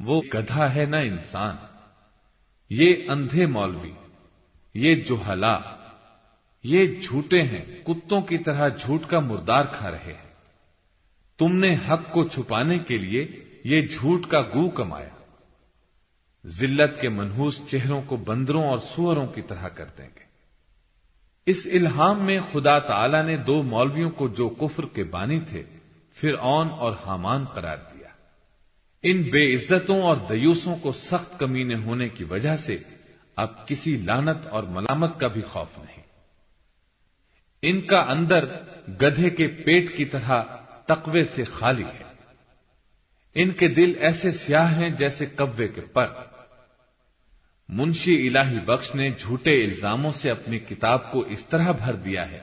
وہ گدھا ہے نہ انسان۔ یہ اندھے مولوی، یہ جو یہ جھوٹے ہیں، کتوں کی طرح جھوٹ کا مردار کھا رہے ہیں۔ تم نے حق کو چھپانے کے لیے یہ جھوٹ کا گو کمایا۔ ذلت کے منحوس چہروں کو بندروں اور سوروں کی طرح کر دیں گے۔ اس الہام میں خدا تعالی نے دو مولویوں کو جو کفر کے بانی تھے پھر اور حامان قرار دیا۔ ان بے عزتوں اور دیوسوں کو سخت کمینے ہونے کی وجہ سے اب کسی لانت اور ملامت کا بھی خوف نہیں۔ ان کا اندر گدھے کے پیٹ کی طرح تقوی سے خالی ہے۔ ان کے دل ایسے سیاہ ہیں جیسے کبے کے پر۔ منشی الہی بخش نے جھوٹے الزاموں سے اپنی کتاب کو اس طرح بھر دیا ہے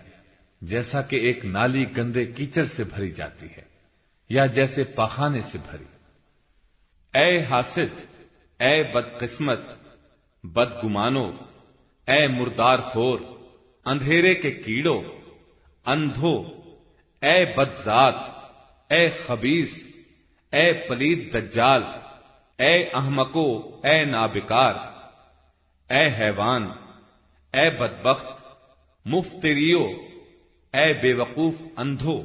جیسا کہ ایک نالی گندے کیچڑ سے بھری جاتی ہے یا جیسے پاخانے سے بھری۔ اے حاسد، اے بد قسمت بد گمانو اے مردار خور، اندھیرے کے کیڑوں، اندھو، اے بد ذات اے خبیص اے پلید دجال، اے احمکو اے نابکار، اے حیوان، اے بدبخت، مفتریو، اے بے وقوف اندھو۔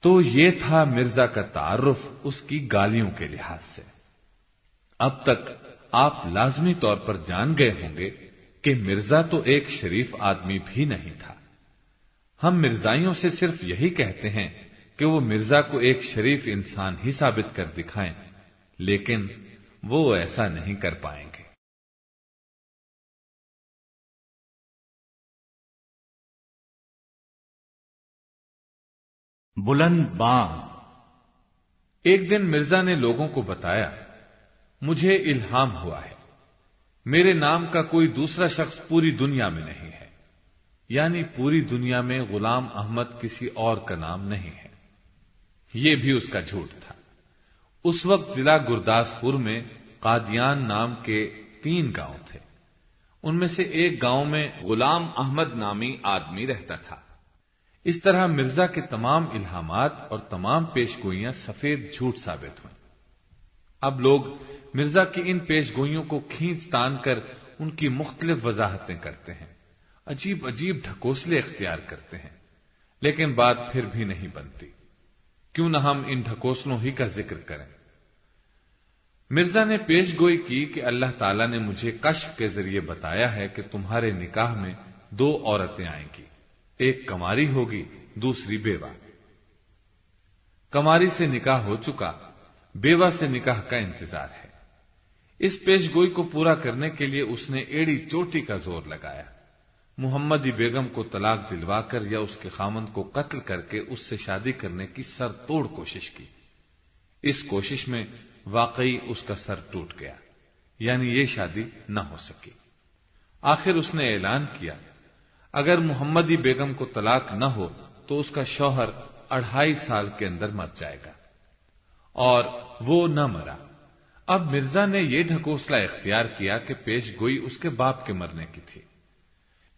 تو یہ تھا مرزا کا تعارف اس کی گالیوں کے لحاظ سے۔ اب تک آپ لازمی طور پر جان گئے ہوں گے کہ مرزا تو ایک شریف آدمی بھی نہیں تھا۔ ہم مرزائیوں سے صرف یہی کہتے ہیں کہ وہ مرزا کو ایک شریف انسان ہی ثابت کر دکھائیں، لیکن وہ ایسا نہیں کر پائیں۔ بلند بان ایک دن مرزا نے لوگوں کو بتایا، مجھے الہام ہوا ہے۔ میرے نام کا کوئی دوسرا شخص پوری دنیا میں نہیں ہے۔ یعنی پوری دنیا میں غلام احمد کسی اور کا نام نہیں ہے۔ یہ بھی اس کا جھوٹ تھا۔ اس وقت ضلع گرداسپور میں قادیان نام کے تین گاؤں تھے۔ ان میں سے ایک گاؤں میں غلام احمد نامی آدمی رہتا تھا۔ اس طرح مرزا کے تمام الہامات اور تمام پیش گوئیاں سفید جھوٹ ثابت ہوئیں۔ اب لوگ مرزا کی ان پیش گوئیوں کو کھینچ تان کر ان کی مختلف وضاحتیں کرتے ہیں، عجیب عجیب ڈھکوسلے اختیار کرتے ہیں، لیکن بات پھر بھی نہیں بنتی۔ کیوں نہ ہم ان ڈھکوسلوں ہی کا ذکر کریں۔ مرزا نے پیش گوئی کی کہ اللہ تعالیٰ نے مجھے کشف کے ذریعے بتایا ہے کہ تمہارے نکاح میں دو عورتیں آئیں گی۔ ایک کماری ہوگی، دوسری بیوہ۔ کماری سے نکاح ہو چکا، بیوہ سے نکاح کا انتظار ہے۔ اس پیش گوئی کو پورا کرنے کے لیے اس نے ایڑی چوٹی کا زور لگایا۔ محمدی بیگم کو طلاق دلوا کر یا اس کے خامند کو قتل کر کے اس سے شادی کرنے کی سر توڑ کوشش کی۔ اس کوشش میں واقعی اس کا سر ٹوٹ گیا یعنی یہ شادی نہ ہو سکی۔ آخر اس نے اعلان کیا اگر محمدی بیگم کو طلاق نہ ہو تو اس کا شوہر اڑھائی سال کے اندر مر جائے گا۔ اور وہ نہ مرا۔ اب مرزا نے یہ ڈھکوسلا اختیار کیا کہ پیش گوئی اس کے باپ کے مرنے کی تھی۔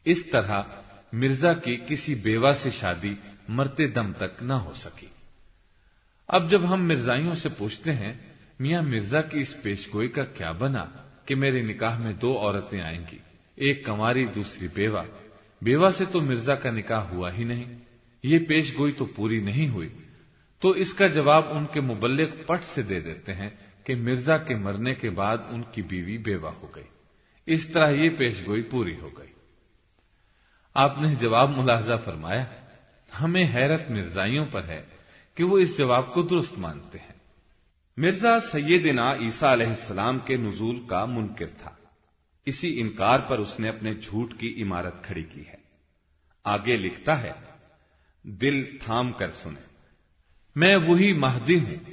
اس طرح مرزا کی کسی بیوہ سے شادی مرتے دم تک نہ ہو سکی۔ اب جب ہم مرزائیوں سے پوچھتے ہیں، میاں مرزا کی اس پیشگوئی کا کیا بنا کہ میرے نکاح میں دو عورتیں آئیں گی، ایک کماری دوسری بیوہ؟ بیوہ سے تو مرزا کا نکاح ہوا ہی نہیں، یہ پیش گوئی تو پوری نہیں ہوئی۔ تو اس کا جواب ان کے مبلغ پٹ سے دے دیتے ہیں کہ مرزا کے مرنے کے بعد ان کی بیوی بیوہ ہو گئی۔ اس طرح یہ پیش گوئی پوری ہو گئی۔ آپ نے جواب ملاحظہ فرمایا، ہمیں حیرت مرزائیوں پر ہے کہ وہ اس جواب کو درست مانتے ہیں۔ مرزا سیدنا عیسیٰ علیہ السلام کے نزول کا منکر تھا۔ اسی انکار پر اس نے اپنے جھوٹ کی عمارت کھڑی کی ہے۔ آگے لکھتا ہے، دل تھام کر سنیں میں وہی مہدی ہوں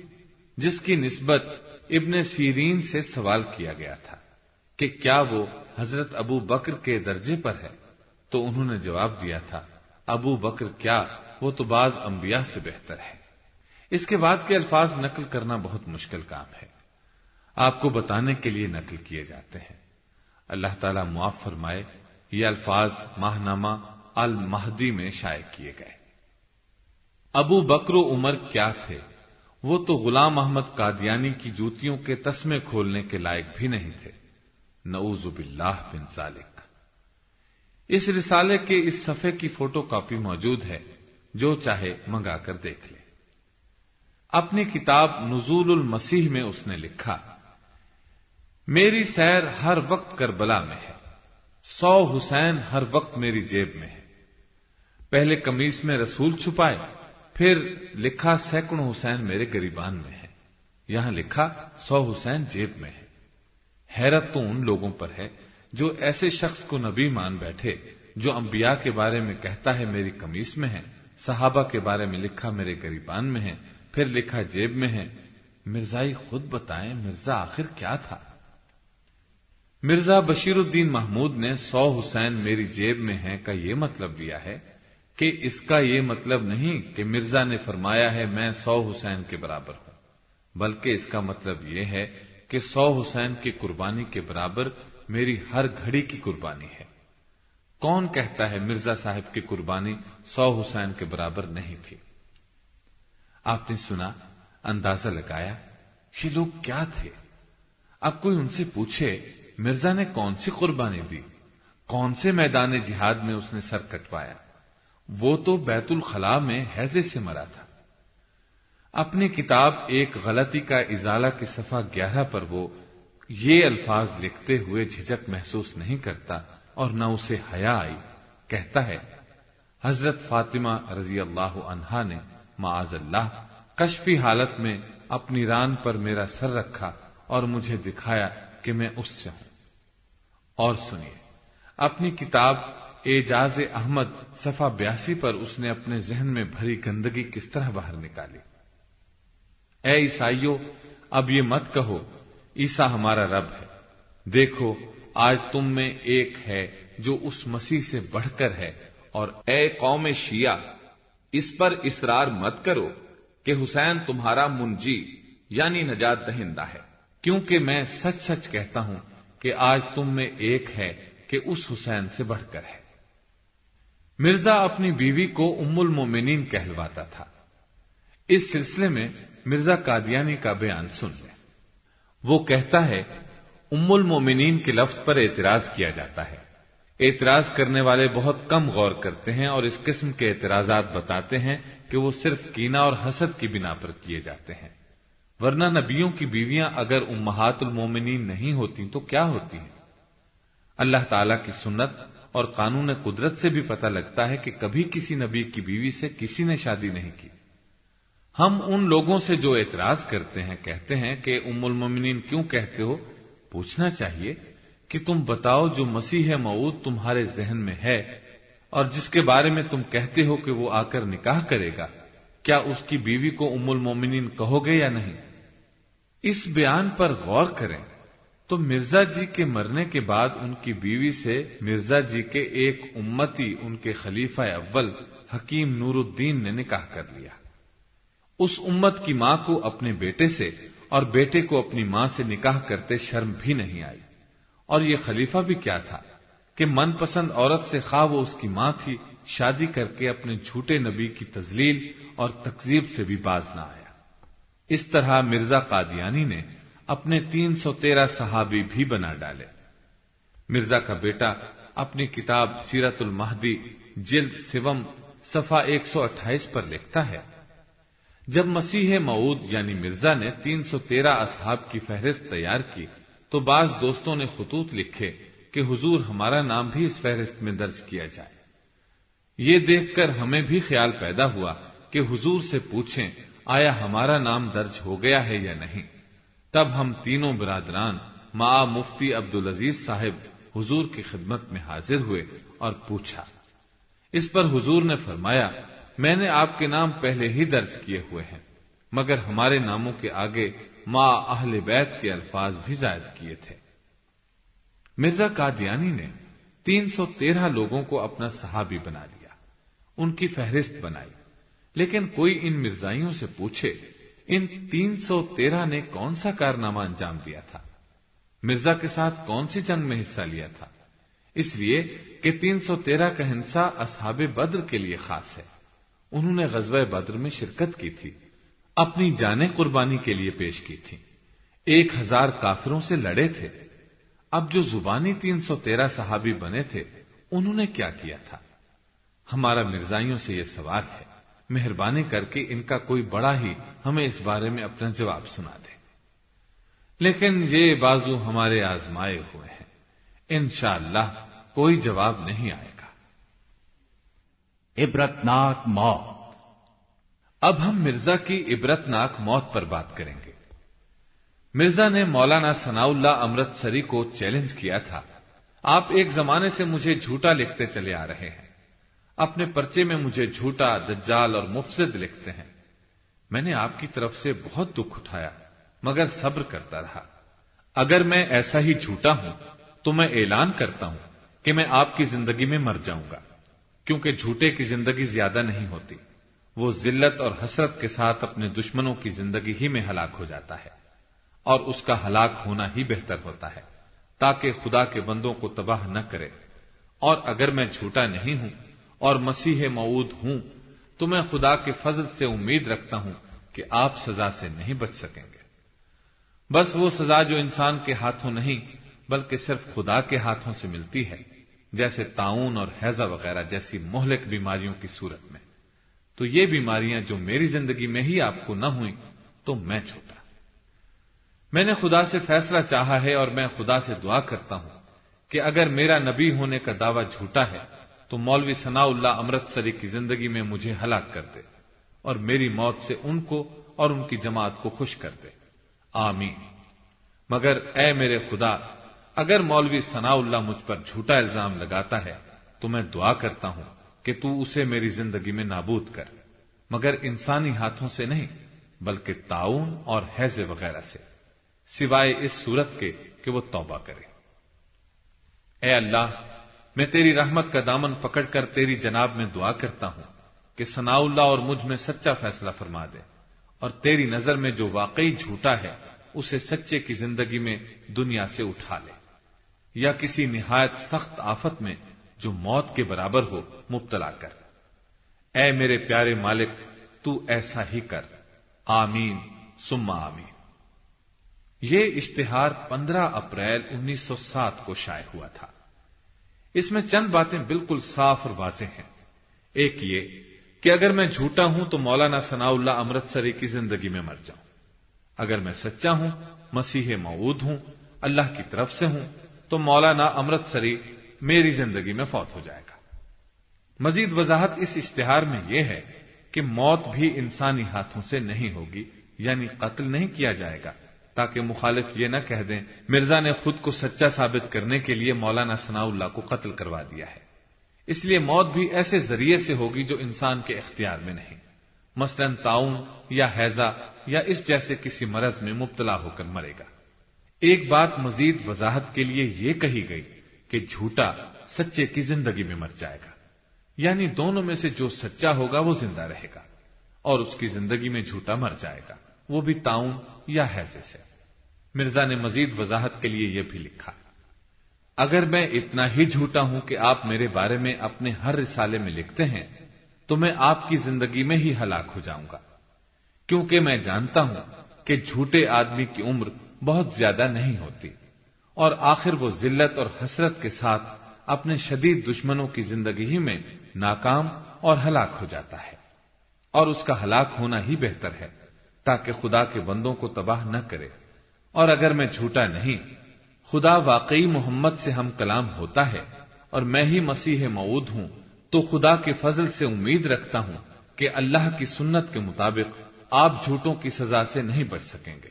جس کی نسبت ابن سیرین سے سوال کیا گیا تھا کہ کیا وہ حضرت ابو بکر کے درجے پر ہے؟ تو انہوں نے جواب دیا تھا، ابو بکر کیا وہ تو بعض انبیاء سے بہتر ہے۔ اس کے بعد کے الفاظ نقل کرنا بہت مشکل کام ہے۔ آپ کو بتانے کے لیے نقل کیے جاتے ہیں۔ اللہ تعالی معاف فرمائے، یہ الفاظ ماہنامہ المہدی میں شائع کیے گئے۔ ابو بکر و عمر کیا تھے؟ وہ تو غلام احمد قادیانی کی جوتیوں کے تسمے کھولنے کے لائق بھی نہیں تھے۔ نعوذ باللہ بن ذالک۔ اس رسالے کے اس صفحے کی فوٹو کاپی موجود ہے، جو چاہے منگا کر دیکھ لے۔ اپنی کتاب نزول المسیح میں اس نے لکھا۔ میری سیر ہر وقت کربلا میں ہے۔ سو حسین ہر وقت میری جیب میں ہے۔ پہلے کمیز میں رسول چھپائے، پھر لکھا سینکڑوں حسین میرے گریبان میں ہے۔ یہاں لکھا سو حسین جیب میں ہے۔ حیرت تو ان لوگوں پر ہے جو ایسے شخص کو نبی مان بیٹھے، جو انبیاء کے بارے میں کہتا ہے میری کمیز میں ہے، صحابہ کے بارے میں لکھا میرے گریبان میں ہے، پھر لکھا جیب میں ہے۔ مرزائی خود بتائیں مرزا آخر کیا تھا؟ مرزا بشیر الدین محمود نے سو حسین میری جیب میں ہے کا یہ مطلب لیا ہے کہ اس کا یہ مطلب نہیں کہ مرزا نے فرمایا ہے میں سو حسین کے برابر ہوں، بلکہ اس کا مطلب یہ ہے کہ سو حسین کی قربانی کے برابر میری ہر گھڑی کی قربانی ہے۔ کون کہتا ہے مرزا صاحب کی قربانی سو حسین کے برابر نہیں تھی؟ آپ نے سنا، اندازہ لگایا، یہ لوگ کیا تھے؟ اب کوئی ان سے پوچھے مرزا نے کون سی قربانی دی؟ کون سے میدان جہاد میں اس نے سر کٹوایا؟ وہ تو بیت الخلاء میں حیضے سے مرا تھا۔ اپنی کتاب ایک غلطی کا ازالہ کی صفحہ گیارہ پر وہ یہ الفاظ لکھتے ہوئے جھجک محسوس نہیں کرتا اور نہ اسے حیا آئی۔ کہتا ہے، حضرت فاطمہ رضی اللہ عنہا نے معاذ اللہ کشفی حالت میں اپنی ران پر میرا سر رکھا اور مجھے دکھایا کہ میں اس سے ہوں۔ اور سنیے، اپنی کتاب اعجاز احمد صفا بیاسی پر اس نے اپنے ذہن میں بھری گندگی کس طرح باہر نکالی؟ اے عیسائیو، اب یہ مت کہو عیسا ہمارا رب ہے۔ دیکھو، آج تم میں ایک ہے جو اس مسیح سے بڑھ کر ہے۔ اور اے قوم شیعہ، اس پر اسرار مت کرو کہ حسین تمہارا منجی یعنی نجات دہندہ ہے۔ کیونکہ میں سچ سچ کہتا ہوں کہ آج تم میں ایک ہے کہ اس حسین سے بڑھ کر ہے۔ مرزا اپنی بیوی کو ام المومنین کہلواتا تھا۔ اس سلسلے میں مرزا قادیانی کا بیان سن لیں۔ وہ کہتا ہے، ام المومنین کے لفظ پر اعتراض کیا جاتا ہے۔ اعتراض کرنے والے بہت کم غور کرتے ہیں اور اس قسم کے اعتراضات بتاتے ہیں کہ وہ صرف کینا اور حسد کی بنا پر کیے جاتے ہیں۔ ورنہ نبیوں کی بیویاں اگر امہات المومنین نہیں ہوتی تو کیا ہوتی ہیں؟ اللہ تعالی کی سنت اور قانون قدرت سے بھی پتہ لگتا ہے کہ کبھی کسی نبی کی بیوی سے کسی نے شادی نہیں کی۔ ہم ان لوگوں سے جو اعتراض کرتے ہیں، کہتے ہیں کہ ام المومنین کیوں کہتے ہو؟ پوچھنا چاہیے کہ تم بتاؤ جو مسیح معود تمہارے ذہن میں ہے اور جس کے بارے میں تم کہتے ہو کہ وہ آ کر نکاح کرے گا، کیا اس کی بیوی کو ام المومنین کہو گے یا نہیں؟ اس بیان پر غور کریں تو مرزا جی کے مرنے کے بعد ان کی بیوی سے مرزا جی کے ایک امتی ان کے خلیفہ اول حکیم نور الدین نے نکاح کر لیا۔ اس امت کی ماں کو اپنے بیٹے سے اور بیٹے کو اپنی ماں سے نکاح کرتے شرم بھی نہیں آئی۔ اور یہ خلیفہ بھی کیا تھا کہ من پسند عورت سے خواہ وہ اس کی ماں تھی، شادی کر کے اپنے جھوٹے نبی کی تزلیل اور تقزیب سے بھی باز نہ آیا۔ اس طرح مرزا قادیانی نے اپنے تین سو تیرہ صحابی بھی بنا ڈالے۔ مرزا کا بیٹا اپنی کتاب سیرت المہدی جلد سوم صفا ایک سو اٹھائیس پر لکھتا ہے۔ جب مسیح معود یعنی مرزا نے تین سو تیرہ اصحاب کی فہرست تیار کی تو بعض دوستوں نے خطوط لکھے کہ حضور ہمارا نام بھی اس فہرست میں درج کیا جائے۔ یہ دیکھ کر ہمیں بھی خیال پیدا ہوا کہ حضور سے پوچھیں آیا ہمارا نام درج ہو گیا ہے یا نہیں؟ تب ہم تینوں برادران ما مفتی عبد العزیز صاحب حضور کی خدمت میں حاضر ہوئے اور پوچھا، اس پر حضور نے فرمایا، میں نے آپ کے نام پہلے ہی درج کیے ہوئے ہیں، مگر ہمارے ناموں کے آگے ما اہل بیت کے الفاظ بھی زائد کیے تھے۔ مرزا قادیانی نے تین سو تیرہ لوگوں کو اپنا صحابی بنا لیا، ان کی فہرست بنائی۔ لیکن کوئی ان مرزائیوں سے پوچھے، ان تین سو تیرہ نے کون سا کارنامہ انجام دیا تھا؟ مرزا کے ساتھ کون سی جنگ میں حصہ لیا تھا؟ اس لیے کہ تین سو تیرہ کا ہنسا اصحاب بدر کے لیے خاص ہے۔ انہوں نے غزوہ بدر میں شرکت کی تھی، اپنی جانیں قربانی کے لیے پیش کی تھی ایک ہزار کافروں سے لڑے تھے۔ اب جو زبانی تین سو تیرہ صحابی بنے تھے، انہوں نے کیا کیا تھا؟ ہمارا مرزائیوں سے یہ سوال ہے۔ مہربانی کر کے ان کا کوئی بڑا ہی ہمیں اس بارے میں اپنا جواب سنا دے۔ لیکن یہ بازو ہمارے آزمائے ہوئے ہیں۔ انشاءاللہ اللہ کوئی جواب نہیں آئے گا۔ عبرتناک موت۔ اب ہم مرزا کی عبرتناک موت پر بات کریں گے۔ مرزا نے مولانا ثناء اللہ امرت سری کو چیلنج کیا تھا۔ آپ ایک زمانے سے مجھے جھوٹا لکھتے چلے آ رہے ہیں۔ اپنے پرچے میں مجھے جھوٹا، دجال اور مفسد لکھتے ہیں۔ میں نے آپ کی طرف سے بہت دکھ اٹھایا، مگر صبر کرتا رہا۔ اگر میں ایسا ہی جھوٹا ہوں، تو میں اعلان کرتا ہوں کہ میں آپ کی زندگی میں مر جاؤں گا۔ کیونکہ جھوٹے کی زندگی زیادہ نہیں ہوتی، وہ ذلت اور حسرت کے ساتھ اپنے دشمنوں کی زندگی ہی میں ہلاک ہو جاتا ہے۔ اور اس کا ہلاک ہونا ہی بہتر ہوتا ہے، تاکہ خدا کے بندوں کو تباہ نہ کرے۔ اور اگر میں جھوٹا نہیں ہوں اور مسیح معود ہوں، تو میں خدا کے فضل سے امید رکھتا ہوں کہ آپ سزا سے نہیں بچ سکیں گے۔ بس وہ سزا جو انسان کے ہاتھوں نہیں، بلکہ صرف خدا کے ہاتھوں سے ملتی ہے، جیسے تعاون اور حیضہ وغیرہ جیسی مہلک بیماریوں کی صورت میں۔ تو یہ بیماریاں جو میری زندگی میں ہی آپ کو نہ ہوئی تو میں چھوٹا۔ میں نے خدا سے فیصلہ چاہا ہے اور میں خدا سے دعا کرتا ہوں کہ اگر میرا نبی ہونے کا دعویٰ جھوٹا ہے تو مولوی ثناء اللہ امرت سری کی زندگی میں مجھے ہلاک کر دے اور میری موت سے ان کو اور ان کی جماعت کو خوش کر دے۔ آمین۔ مگر اے میرے خدا، اگر مولوی ثناء اللہ مجھ پر جھوٹا الزام لگاتا ہے، تو میں دعا کرتا ہوں کہ تو اسے میری زندگی میں نابود کر۔ مگر انسانی ہاتھوں سے نہیں، بلکہ تعاون اور حیض وغیرہ سے، سوائے اس صورت کے کہ وہ توبہ کرے۔ اے اللہ میں تیری رحمت کا دامن پکڑ کر تیری جناب میں دعا کرتا ہوں کہ ثناء اللہ اور مجھ میں سچا فیصلہ فرما دے اور تیری نظر میں جو واقعی جھوٹا ہے، اسے سچے کی زندگی میں دنیا سے اٹھا لے۔ یا کسی نہایت سخت آفت میں جو موت کے برابر ہو، مبتلا کر۔ اے میرے پیارے مالک، تو ایسا ہی کر۔ آمین سما آمین۔ یہ اشتہار پندرہ اپریل انیس سو سات کو شائع ہوا تھا۔ اس میں چند باتیں بالکل صاف اور واضح ہیں۔ ایک یہ کہ اگر میں جھوٹا ہوں تو مولانا ثناء اللہ امرتسری کی زندگی میں مر جاؤں۔ اگر میں سچا ہوں، مسیح معود ہوں، اللہ کی طرف سے ہوں، تو مولانا امرتسری میری زندگی میں فوت ہو جائے گا۔ مزید وضاحت اس اشتہار میں یہ ہے کہ موت بھی انسانی ہاتھوں سے نہیں ہوگی یعنی قتل نہیں کیا جائے گا۔ تاکہ مخالف یہ نہ کہہ دیں، مرزا نے خود کو سچا ثابت کرنے کے لیے مولانا ثناء اللہ کو قتل کروا دیا ہے۔ اس لیے موت بھی ایسے ذریعے سے ہوگی جو انسان کے اختیار میں نہیں۔ مثلا تعاون یا حیضہ یا اس جیسے کسی مرض میں مبتلا ہو کر مرے گا۔ ایک بات مزید وضاحت کے لیے یہ کہی گئی کہ جھوٹا سچے کی زندگی میں مر جائے گا۔ یعنی دونوں میں سے جو سچا ہوگا وہ زندہ رہے گا اور اس کی زندگی میں جھوٹا مر جائے گا۔ وہ بھی تعاون یا حیضے سے۔ مرزا نے مزید وضاحت کے لیے یہ بھی لکھا، اگر میں اتنا ہی جھوٹا ہوں کہ آپ میرے بارے میں اپنے ہر رسالے میں لکھتے ہیں، تو میں آپ کی زندگی میں ہی ہلاک ہو جاؤں گا۔ کیونکہ میں جانتا ہوں کہ جھوٹے آدمی کی عمر بہت زیادہ نہیں ہوتی، اور آخر وہ ذلت اور حسرت کے ساتھ اپنے شدید دشمنوں کی زندگی ہی میں ناکام اور ہلاک ہو جاتا ہے۔ اور اس کا ہلاک ہونا ہی بہتر ہے، تاکہ خدا کے بندوں کو تباہ نہ کرے۔ اور اگر میں جھوٹا نہیں، خدا واقعی محمد سے ہم کلام ہوتا ہے اور میں ہی مسیح معود ہوں، تو خدا کے فضل سے امید رکھتا ہوں کہ اللہ کی سنت کے مطابق آپ جھوٹوں کی سزا سے نہیں بچ سکیں گے۔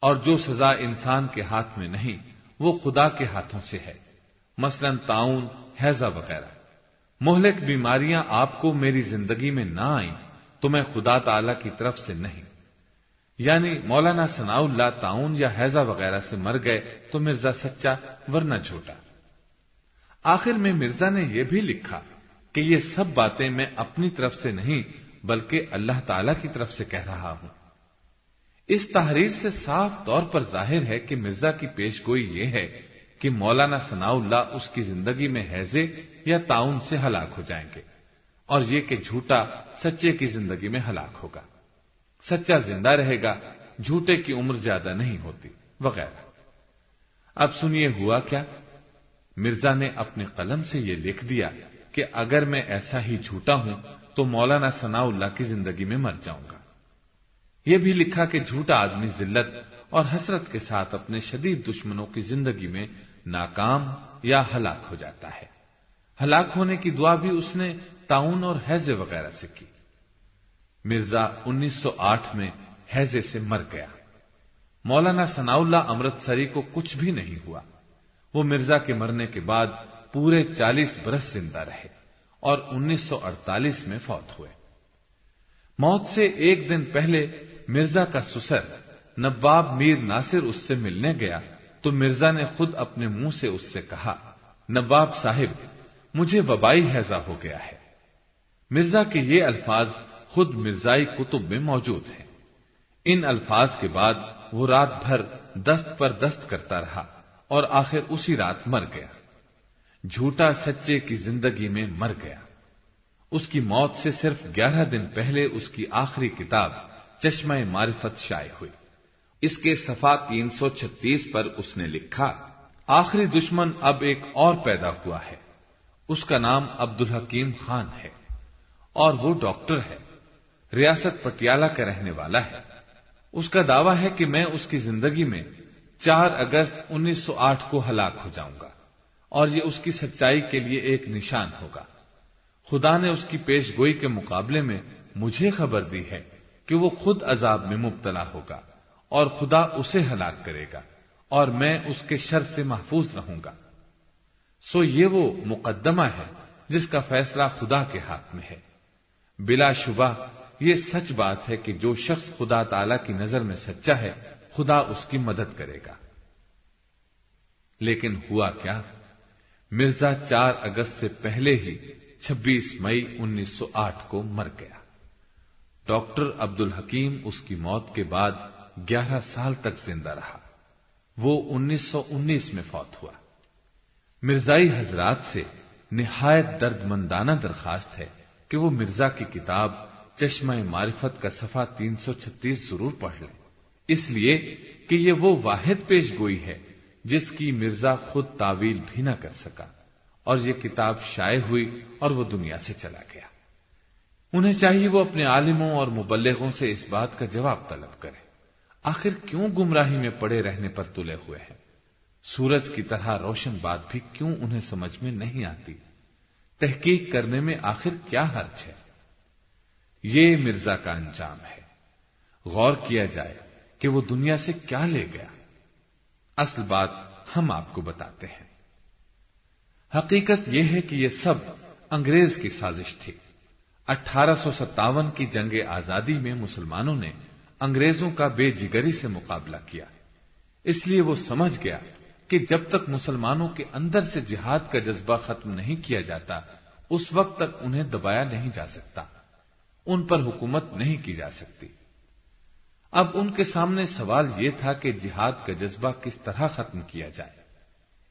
اور جو سزا انسان کے ہاتھ میں نہیں، وہ خدا کے ہاتھوں سے ہے۔ مثلا تعاون، حیضہ وغیرہ۔ مہلک بیماریاں آپ کو میری زندگی میں نہ آئیں، تو میں خدا تعالی کی طرف سے نہیں۔ یعنی مولانا ثناء اللہ تعاون یا حیضہ وغیرہ سے مر گئے تو مرزا سچا ورنہ جھوٹا۔ آخر میں مرزا نے یہ بھی لکھا کہ یہ سب باتیں میں اپنی طرف سے نہیں بلکہ اللہ تعالی کی طرف سے کہہ رہا ہوں۔ اس تحریر سے صاف طور پر ظاہر ہے کہ مرزا کی پیش گوئی یہ ہے کہ مولانا ثناء اللہ اس کی زندگی میں حیضے یا تعاون سے ہلاک ہو جائیں گے اور یہ کہ جھوٹا سچے کی زندگی میں ہلاک ہوگا۔ سچا زندہ رہے گا، جھوٹے کی عمر زیادہ نہیں ہوتی، وغیرہ۔ اب سنیے، ہوا کیا؟ مرزا نے اپنے قلم سے یہ لکھ دیا کہ اگر میں ایسا ہی جھوٹا ہوں تو مولانا ثناء اللہ کی زندگی میں مر جاؤں گا۔ یہ بھی لکھا کہ جھوٹا آدمی ذلت اور حسرت کے ساتھ اپنے شدید دشمنوں کی زندگی میں ناکام یا ہلاک ہو جاتا ہے۔ ہلاک ہونے کی دعا بھی اس نے تعاون اور حیضے وغیرہ سے کی۔ مرزا انیس سو آٹھ میں حیضے سے مر گیا۔ مولانا ثناء اللہ امرتسری کو کچھ بھی نہیں ہوا۔ وہ مرزا کے مرنے کے بعد پورے چالیس برس زندہ رہے اور انیس سو اڑتالیس میں فوت ہوئے۔ موت سے ایک دن پہلے مرزا کا سسر نواب میر ناصر اس سے ملنے گیا تو مرزا نے خود اپنے منہ سے اس سے کہا، نواب صاحب، مجھے وبائی حیضہ ہو گیا ہے۔ مرزا کے یہ الفاظ خود مرزائی کتب میں موجود ہیں۔ ان الفاظ کے بعد وہ رات بھر دست پر دست کرتا رہا اور آخر اسی رات مر گیا۔ جھوٹا سچے کی زندگی میں مر گیا۔ اس کی موت سے صرف گیارہ دن پہلے اس کی آخری کتاب چشمہ معرفت شائع ہوئی۔ اس کے صفا تین سو چھتیس پر اس نے لکھا، آخری دشمن اب ایک اور پیدا ہوا ہے۔ اس کا نام عبد الحکیم خان ہے اور وہ ڈاکٹر ہے۔ ریاست پٹیالہ کا رہنے والا ہے۔ اس کا دعویٰ ہے کہ میں اس کی زندگی میں چار اگست انیس سو آٹھ کو ہلاک ہو جاؤں گا اور یہ اس کی سچائی کے لیے ایک نشان ہوگا۔ خدا نے اس کی پیش گوئی کے مقابلے میں مجھے خبر دی ہے کہ وہ خود عذاب میں مبتلا ہوگا اور خدا اسے ہلاک کرے گا اور میں اس کے شر سے محفوظ رہوں گا۔ سو یہ وہ مقدمہ ہے جس کا فیصلہ خدا کے ہاتھ میں ہے۔ بلا شبہ یہ سچ بات ہے کہ جو شخص خدا تعالی کی نظر میں سچا ہے، خدا اس کی مدد کرے گا۔ لیکن ہوا کیا؟ مرزا چار اگست سے پہلے ہی چھبیس مئی انیس سو آٹھ کو مر گیا۔ ڈاکٹر عبد الحکیم اس کی موت کے بعد گیارہ سال تک زندہ رہا۔ وہ انیس سو انیس میں فوت ہوا۔ مرزائی حضرات سے نہایت درد مندانہ درخواست ہے کہ وہ مرزا کی کتاب چشمہ معرفت کا صفحہ تین سو چھتیس ضرور پڑھ لیں۔ اس لیے کہ یہ وہ واحد پیش گوئی ہے جس کی مرزا خود تعویل بھی نہ کر سکا اور یہ کتاب شائع ہوئی اور وہ دنیا سے چلا گیا۔ انہیں چاہیے وہ اپنے عالموں اور مبلغوں سے اس بات کا جواب طلب کرے آخر کیوں گمراہی میں پڑے رہنے پر تلے ہوئے ہیں؟ سورج کی طرح روشن بات بھی کیوں انہیں سمجھ میں نہیں آتی؟ تحقیق کرنے میں آخر کیا حرج ہے؟ یہ مرزا کا انجام ہے۔ غور کیا جائے کہ وہ دنیا سے کیا لے گیا۔ اصل بات ہم آپ کو بتاتے ہیں۔ حقیقت یہ ہے کہ یہ سب انگریز کی سازش تھی۔ اٹھارہ سو ستاون کی جنگ آزادی میں مسلمانوں نے انگریزوں کا بے جگری سے مقابلہ کیا۔ اس لیے وہ سمجھ گیا کہ جب تک مسلمانوں کے اندر سے جہاد کا جذبہ ختم نہیں کیا جاتا، اس وقت تک انہیں دبایا نہیں جا سکتا۔ ان پر حکومت نہیں کی جا سکتی۔ اب ان کے سامنے سوال یہ تھا کہ جہاد کا جذبہ کس طرح ختم کیا جائے۔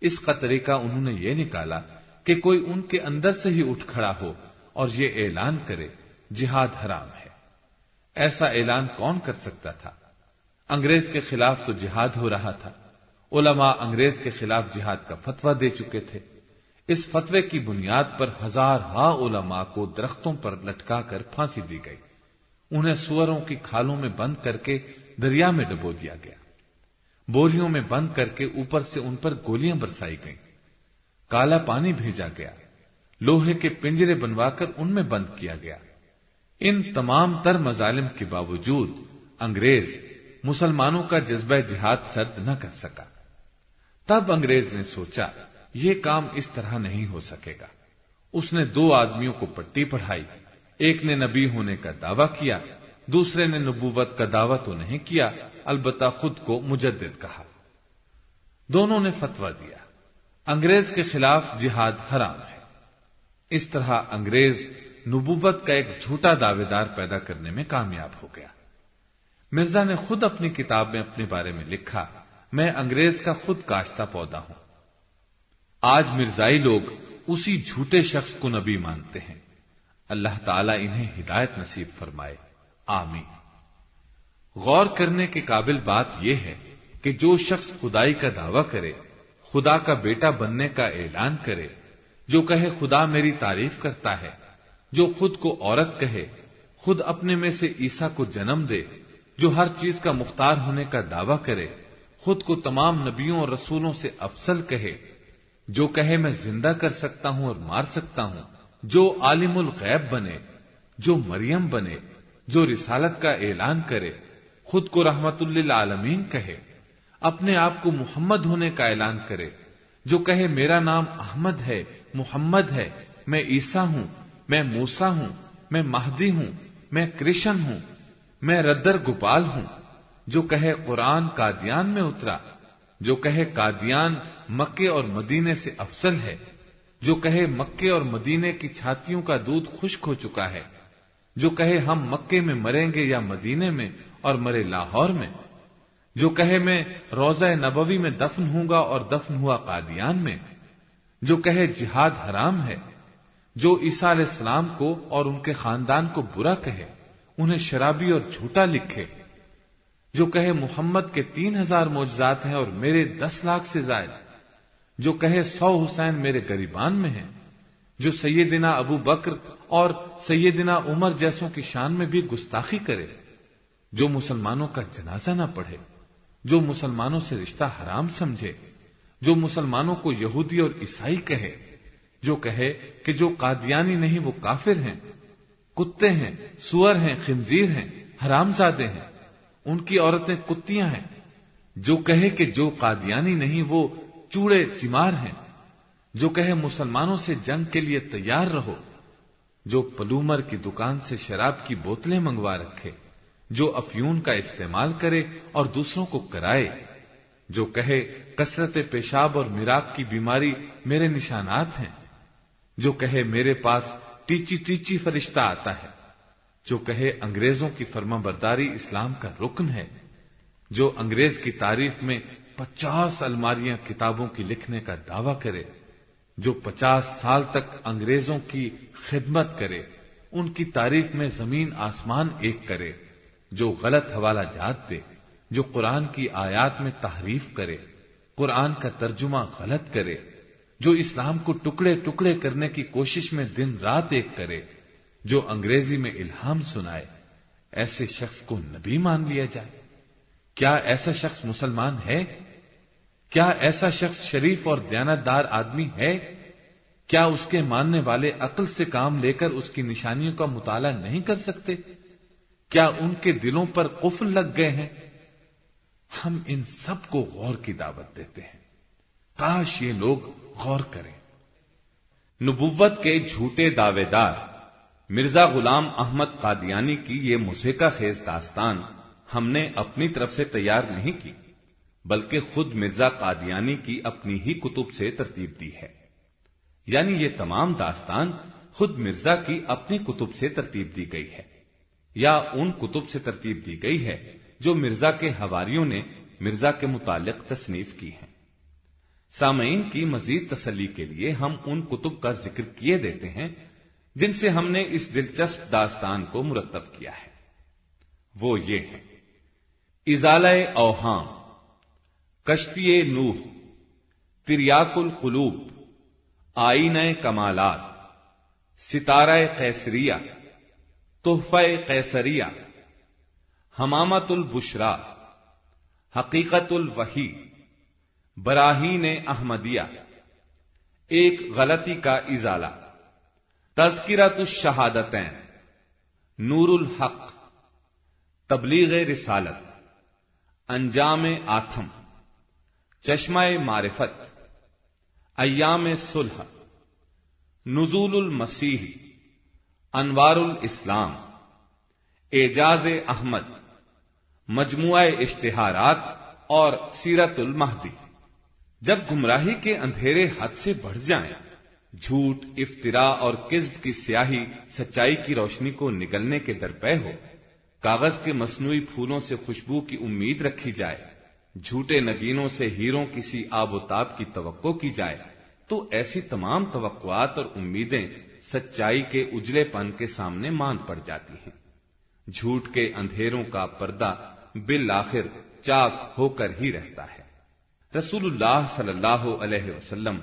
اس کا طریقہ انہوں نے یہ نکالا کہ کوئی ان کے اندر سے ہی اٹھ کھڑا ہو اور یہ اعلان کرے جہاد حرام ہے۔ ایسا اعلان کون کر سکتا تھا؟ انگریز کے خلاف تو جہاد ہو رہا تھا۔ علماء انگریز کے خلاف جہاد کا فتوا دے چکے تھے۔ اس فتوے کی بنیاد پر ہزار ہا علماء کو درختوں پر لٹکا کر پھانسی دی گئی۔ انہیں سوروں کی کھالوں میں بند کر کے دریا میں ڈبو دیا گیا۔ بوریوں میں بند کر کے اوپر سے ان پر گولیاں برسائی گئیں۔ کالا پانی بھیجا گیا۔ لوہے کے پنجرے بنوا کر ان میں بند کیا گیا۔ ان تمام تر مظالم کے باوجود انگریز مسلمانوں کا جذبہ جہاد سرد نہ کر سکا۔ تب انگریز نے سوچا یہ کام اس طرح نہیں ہو سکے گا۔ اس نے دو آدمیوں کو پٹی پڑھائی۔ ایک نے نبی ہونے کا دعویٰ کیا، دوسرے نے نبوت کا دعویٰ تو نہیں کیا، البتہ خود کو مجدد کہا۔ دونوں نے فتوا دیا۔ انگریز کے خلاف جہاد حرام ہے۔ اس طرح انگریز نبوت کا ایک جھوٹا دعوے دار پیدا کرنے میں کامیاب ہو گیا۔ مرزا نے خود اپنی کتاب میں اپنے بارے میں لکھا، میں انگریز کا خود کاشتہ پودا ہوں۔ آج مرزائی لوگ اسی جھوٹے شخص کو نبی مانتے ہیں۔ اللہ تعالیٰ انہیں ہدایت نصیب فرمائے۔ آمین۔ غور کرنے کے قابل بات یہ ہے کہ جو شخص خدائی کا دعویٰ کرے، خدا کا بیٹا بننے کا اعلان کرے، جو کہے خدا میری تعریف کرتا ہے، جو خود کو عورت کہے، خود اپنے میں سے عیسا کو جنم دے، جو ہر چیز کا مختار ہونے کا دعویٰ کرے، خود کو تمام نبیوں اور رسولوں سے افسل کہے جو کہے میں زندہ کر سکتا ہوں اور مار سکتا ہوں، جو عالم الغیب بنے، جو مریم بنے، جو رسالت کا اعلان کرے، خود کو رحمت للعالمین کہے، اپنے آپ کو محمد ہونے کا اعلان کرے، جو کہے میرا نام احمد ہے، محمد ہے، میں عیسا ہوں، میں موسا ہوں، میں مہدی ہوں، میں کرشن ہوں، میں ردر گوپال ہوں، جو کہے قرآن قادیان میں اترا جو کہے قادیان مکے اور مدینے سے افضل ہے، جو کہے مکے اور مدینے کی چھاتیوں کا دودھ خشک ہو چکا ہے، جو کہے ہم مکے میں مریں گے یا مدینے میں اور مرے لاہور میں، جو کہے میں روزہ نبوی میں دفن ہوں گا اور دفن ہوا قادیان میں، جو کہے جہاد حرام ہے، جو عیسیٰ علیہ السلام کو اور ان کے خاندان کو برا کہے، انہیں شرابی اور جھوٹا لکھے۔ جو کہے محمد کے تین ہزار موجزات ہیں اور میرے دس لاکھ سے زائد، جو کہے سو حسین میرے گریبان میں ہیں، جو سیدنا ابو بکر اور سیدنا عمر جیسوں کی شان میں بھی گستاخی کرے، جو مسلمانوں کا جنازہ نہ پڑھے، جو مسلمانوں سے رشتہ حرام سمجھے، جو مسلمانوں کو یہودی اور عیسائی کہے، جو کہے کہ جو قادیانی نہیں وہ کافر ہیں، کتے ہیں، سور ہیں، خنزیر ہیں، حرام زادے ہیں۔ ان کی عورتیں کتیاں ہیں۔ جو کہے کہ جو قادیانی نہیں، وہ چوڑے چمار ہیں۔ جو کہے مسلمانوں سے جنگ کے لیے تیار رہو۔ جو پلومر کی دکان سے شراب کی بوتلیں منگوا رکھے۔ جو افیون کا استعمال کرے اور دوسروں کو کرائے۔ جو کہے کثرت پیشاب اور میراک کی بیماری میرے نشانات ہیں۔ جو کہے میرے پاس ٹیچی ٹیچی فرشتہ آتا ہے۔ جو کہے انگریزوں کی فرما برداری اسلام کا رکن ہے، جو انگریز کی تعریف میں پچاس الماریاں کتابوں کی لکھنے کا دعویٰ کرے، جو پچاس سال تک انگریزوں کی خدمت کرے، ان کی تعریف میں زمین آسمان ایک کرے، جو غلط حوالہ جات دے، جو قرآن کی آیات میں تحریف کرے، قرآن کا ترجمہ غلط کرے، جو اسلام کو ٹکڑے ٹکڑے کرنے کی کوشش میں دن رات ایک کرے۔ جو انگریزی میں الہام سنائے، ایسے شخص کو نبی مان لیا جائے۔ کیا ایسا شخص مسلمان ہے؟ کیا ایسا شخص شریف اور دیانتدار آدمی ہے؟ کیا اس کے ماننے والے عقل سے کام لے کر اس کی نشانیوں کا مطالعہ نہیں کر سکتے؟ کیا ان کے دلوں پر قفل لگ گئے ہیں؟ ہم ان سب کو غور کی دعوت دیتے ہیں۔ کاش یہ لوگ غور کریں۔ نبوت کے جھوٹے دعوے دار مرزا غلام احمد قادیانی کی یہ موسیقہ خیز داستان ہم نے اپنی طرف سے تیار نہیں کی، بلکہ خود مرزا قادیانی کی اپنی ہی کتب سے ترتیب دی ہے۔ یعنی یہ تمام داستان خود مرزا کی اپنی کتب سے ترتیب دی گئی ہے۔ یا ان کتب سے ترتیب دی گئی ہے جو مرزا کے ہواریوں نے مرزا کے متعلق تصنیف کی ہیں۔ سامعین کی مزید تسلی کے لیے ہم ان کتب کا ذکر کیے دیتے ہیں جن سے ہم نے اس دلچسپ داستان کو مرتب کیا ہے۔ وہ یہ ہے ازال اوہام، کشتی نوح تریاک القلوب آئین کمالات ستارہ قیسریہ تحفہ قیسریہ حمامت البشرا حقیقت الوحی، براہین احمدیہ۔ ایک غلطی کا ازالہ۔ تذکرت الشہادتین، نور الحق، تبلیغ رسالت، انجام آتھم، چشمہ معرفت، ایام صلح، نزول المسیح، انوار الاسلام، اعجاز احمد، مجموعہ اشتہارات اور سیرت المہدی۔ جب گمراہی کے اندھیرے حد سے بڑھ جائیں جھوٹ افطرا اور قزب کی سیاہی سچائی کی روشنی کو نگلنے کے درپے ہو۔ کاغذ کے مصنوعی پھولوں سے خوشبو کی امید رکھی جائے۔ جھوٹے نگینوں سے ہیروں کسی آب و تاب کی توقع کی جائے۔ تو ایسی تمام توقعات اور امیدیں سچائی کے اجلے پن کے سامنے مان پڑ جاتی ہیں۔ جھوٹ کے اندھیروں کا پردہ بالآخر چاک ہو کر ہی رہتا ہے۔ رسول اللہ صلی اللہ علیہ وسلم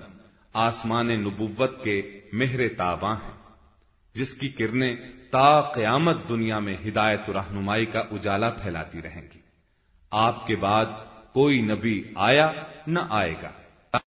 آسمان نبوت کے مہر تاباں ہیں، جس کی کرنیں تا قیامت دنیا میں ہدایت و رہنمائی کا اجالا پھیلاتی رہیں گی۔ آپ کے بعد کوئی نبی آیا نہ آئے گا۔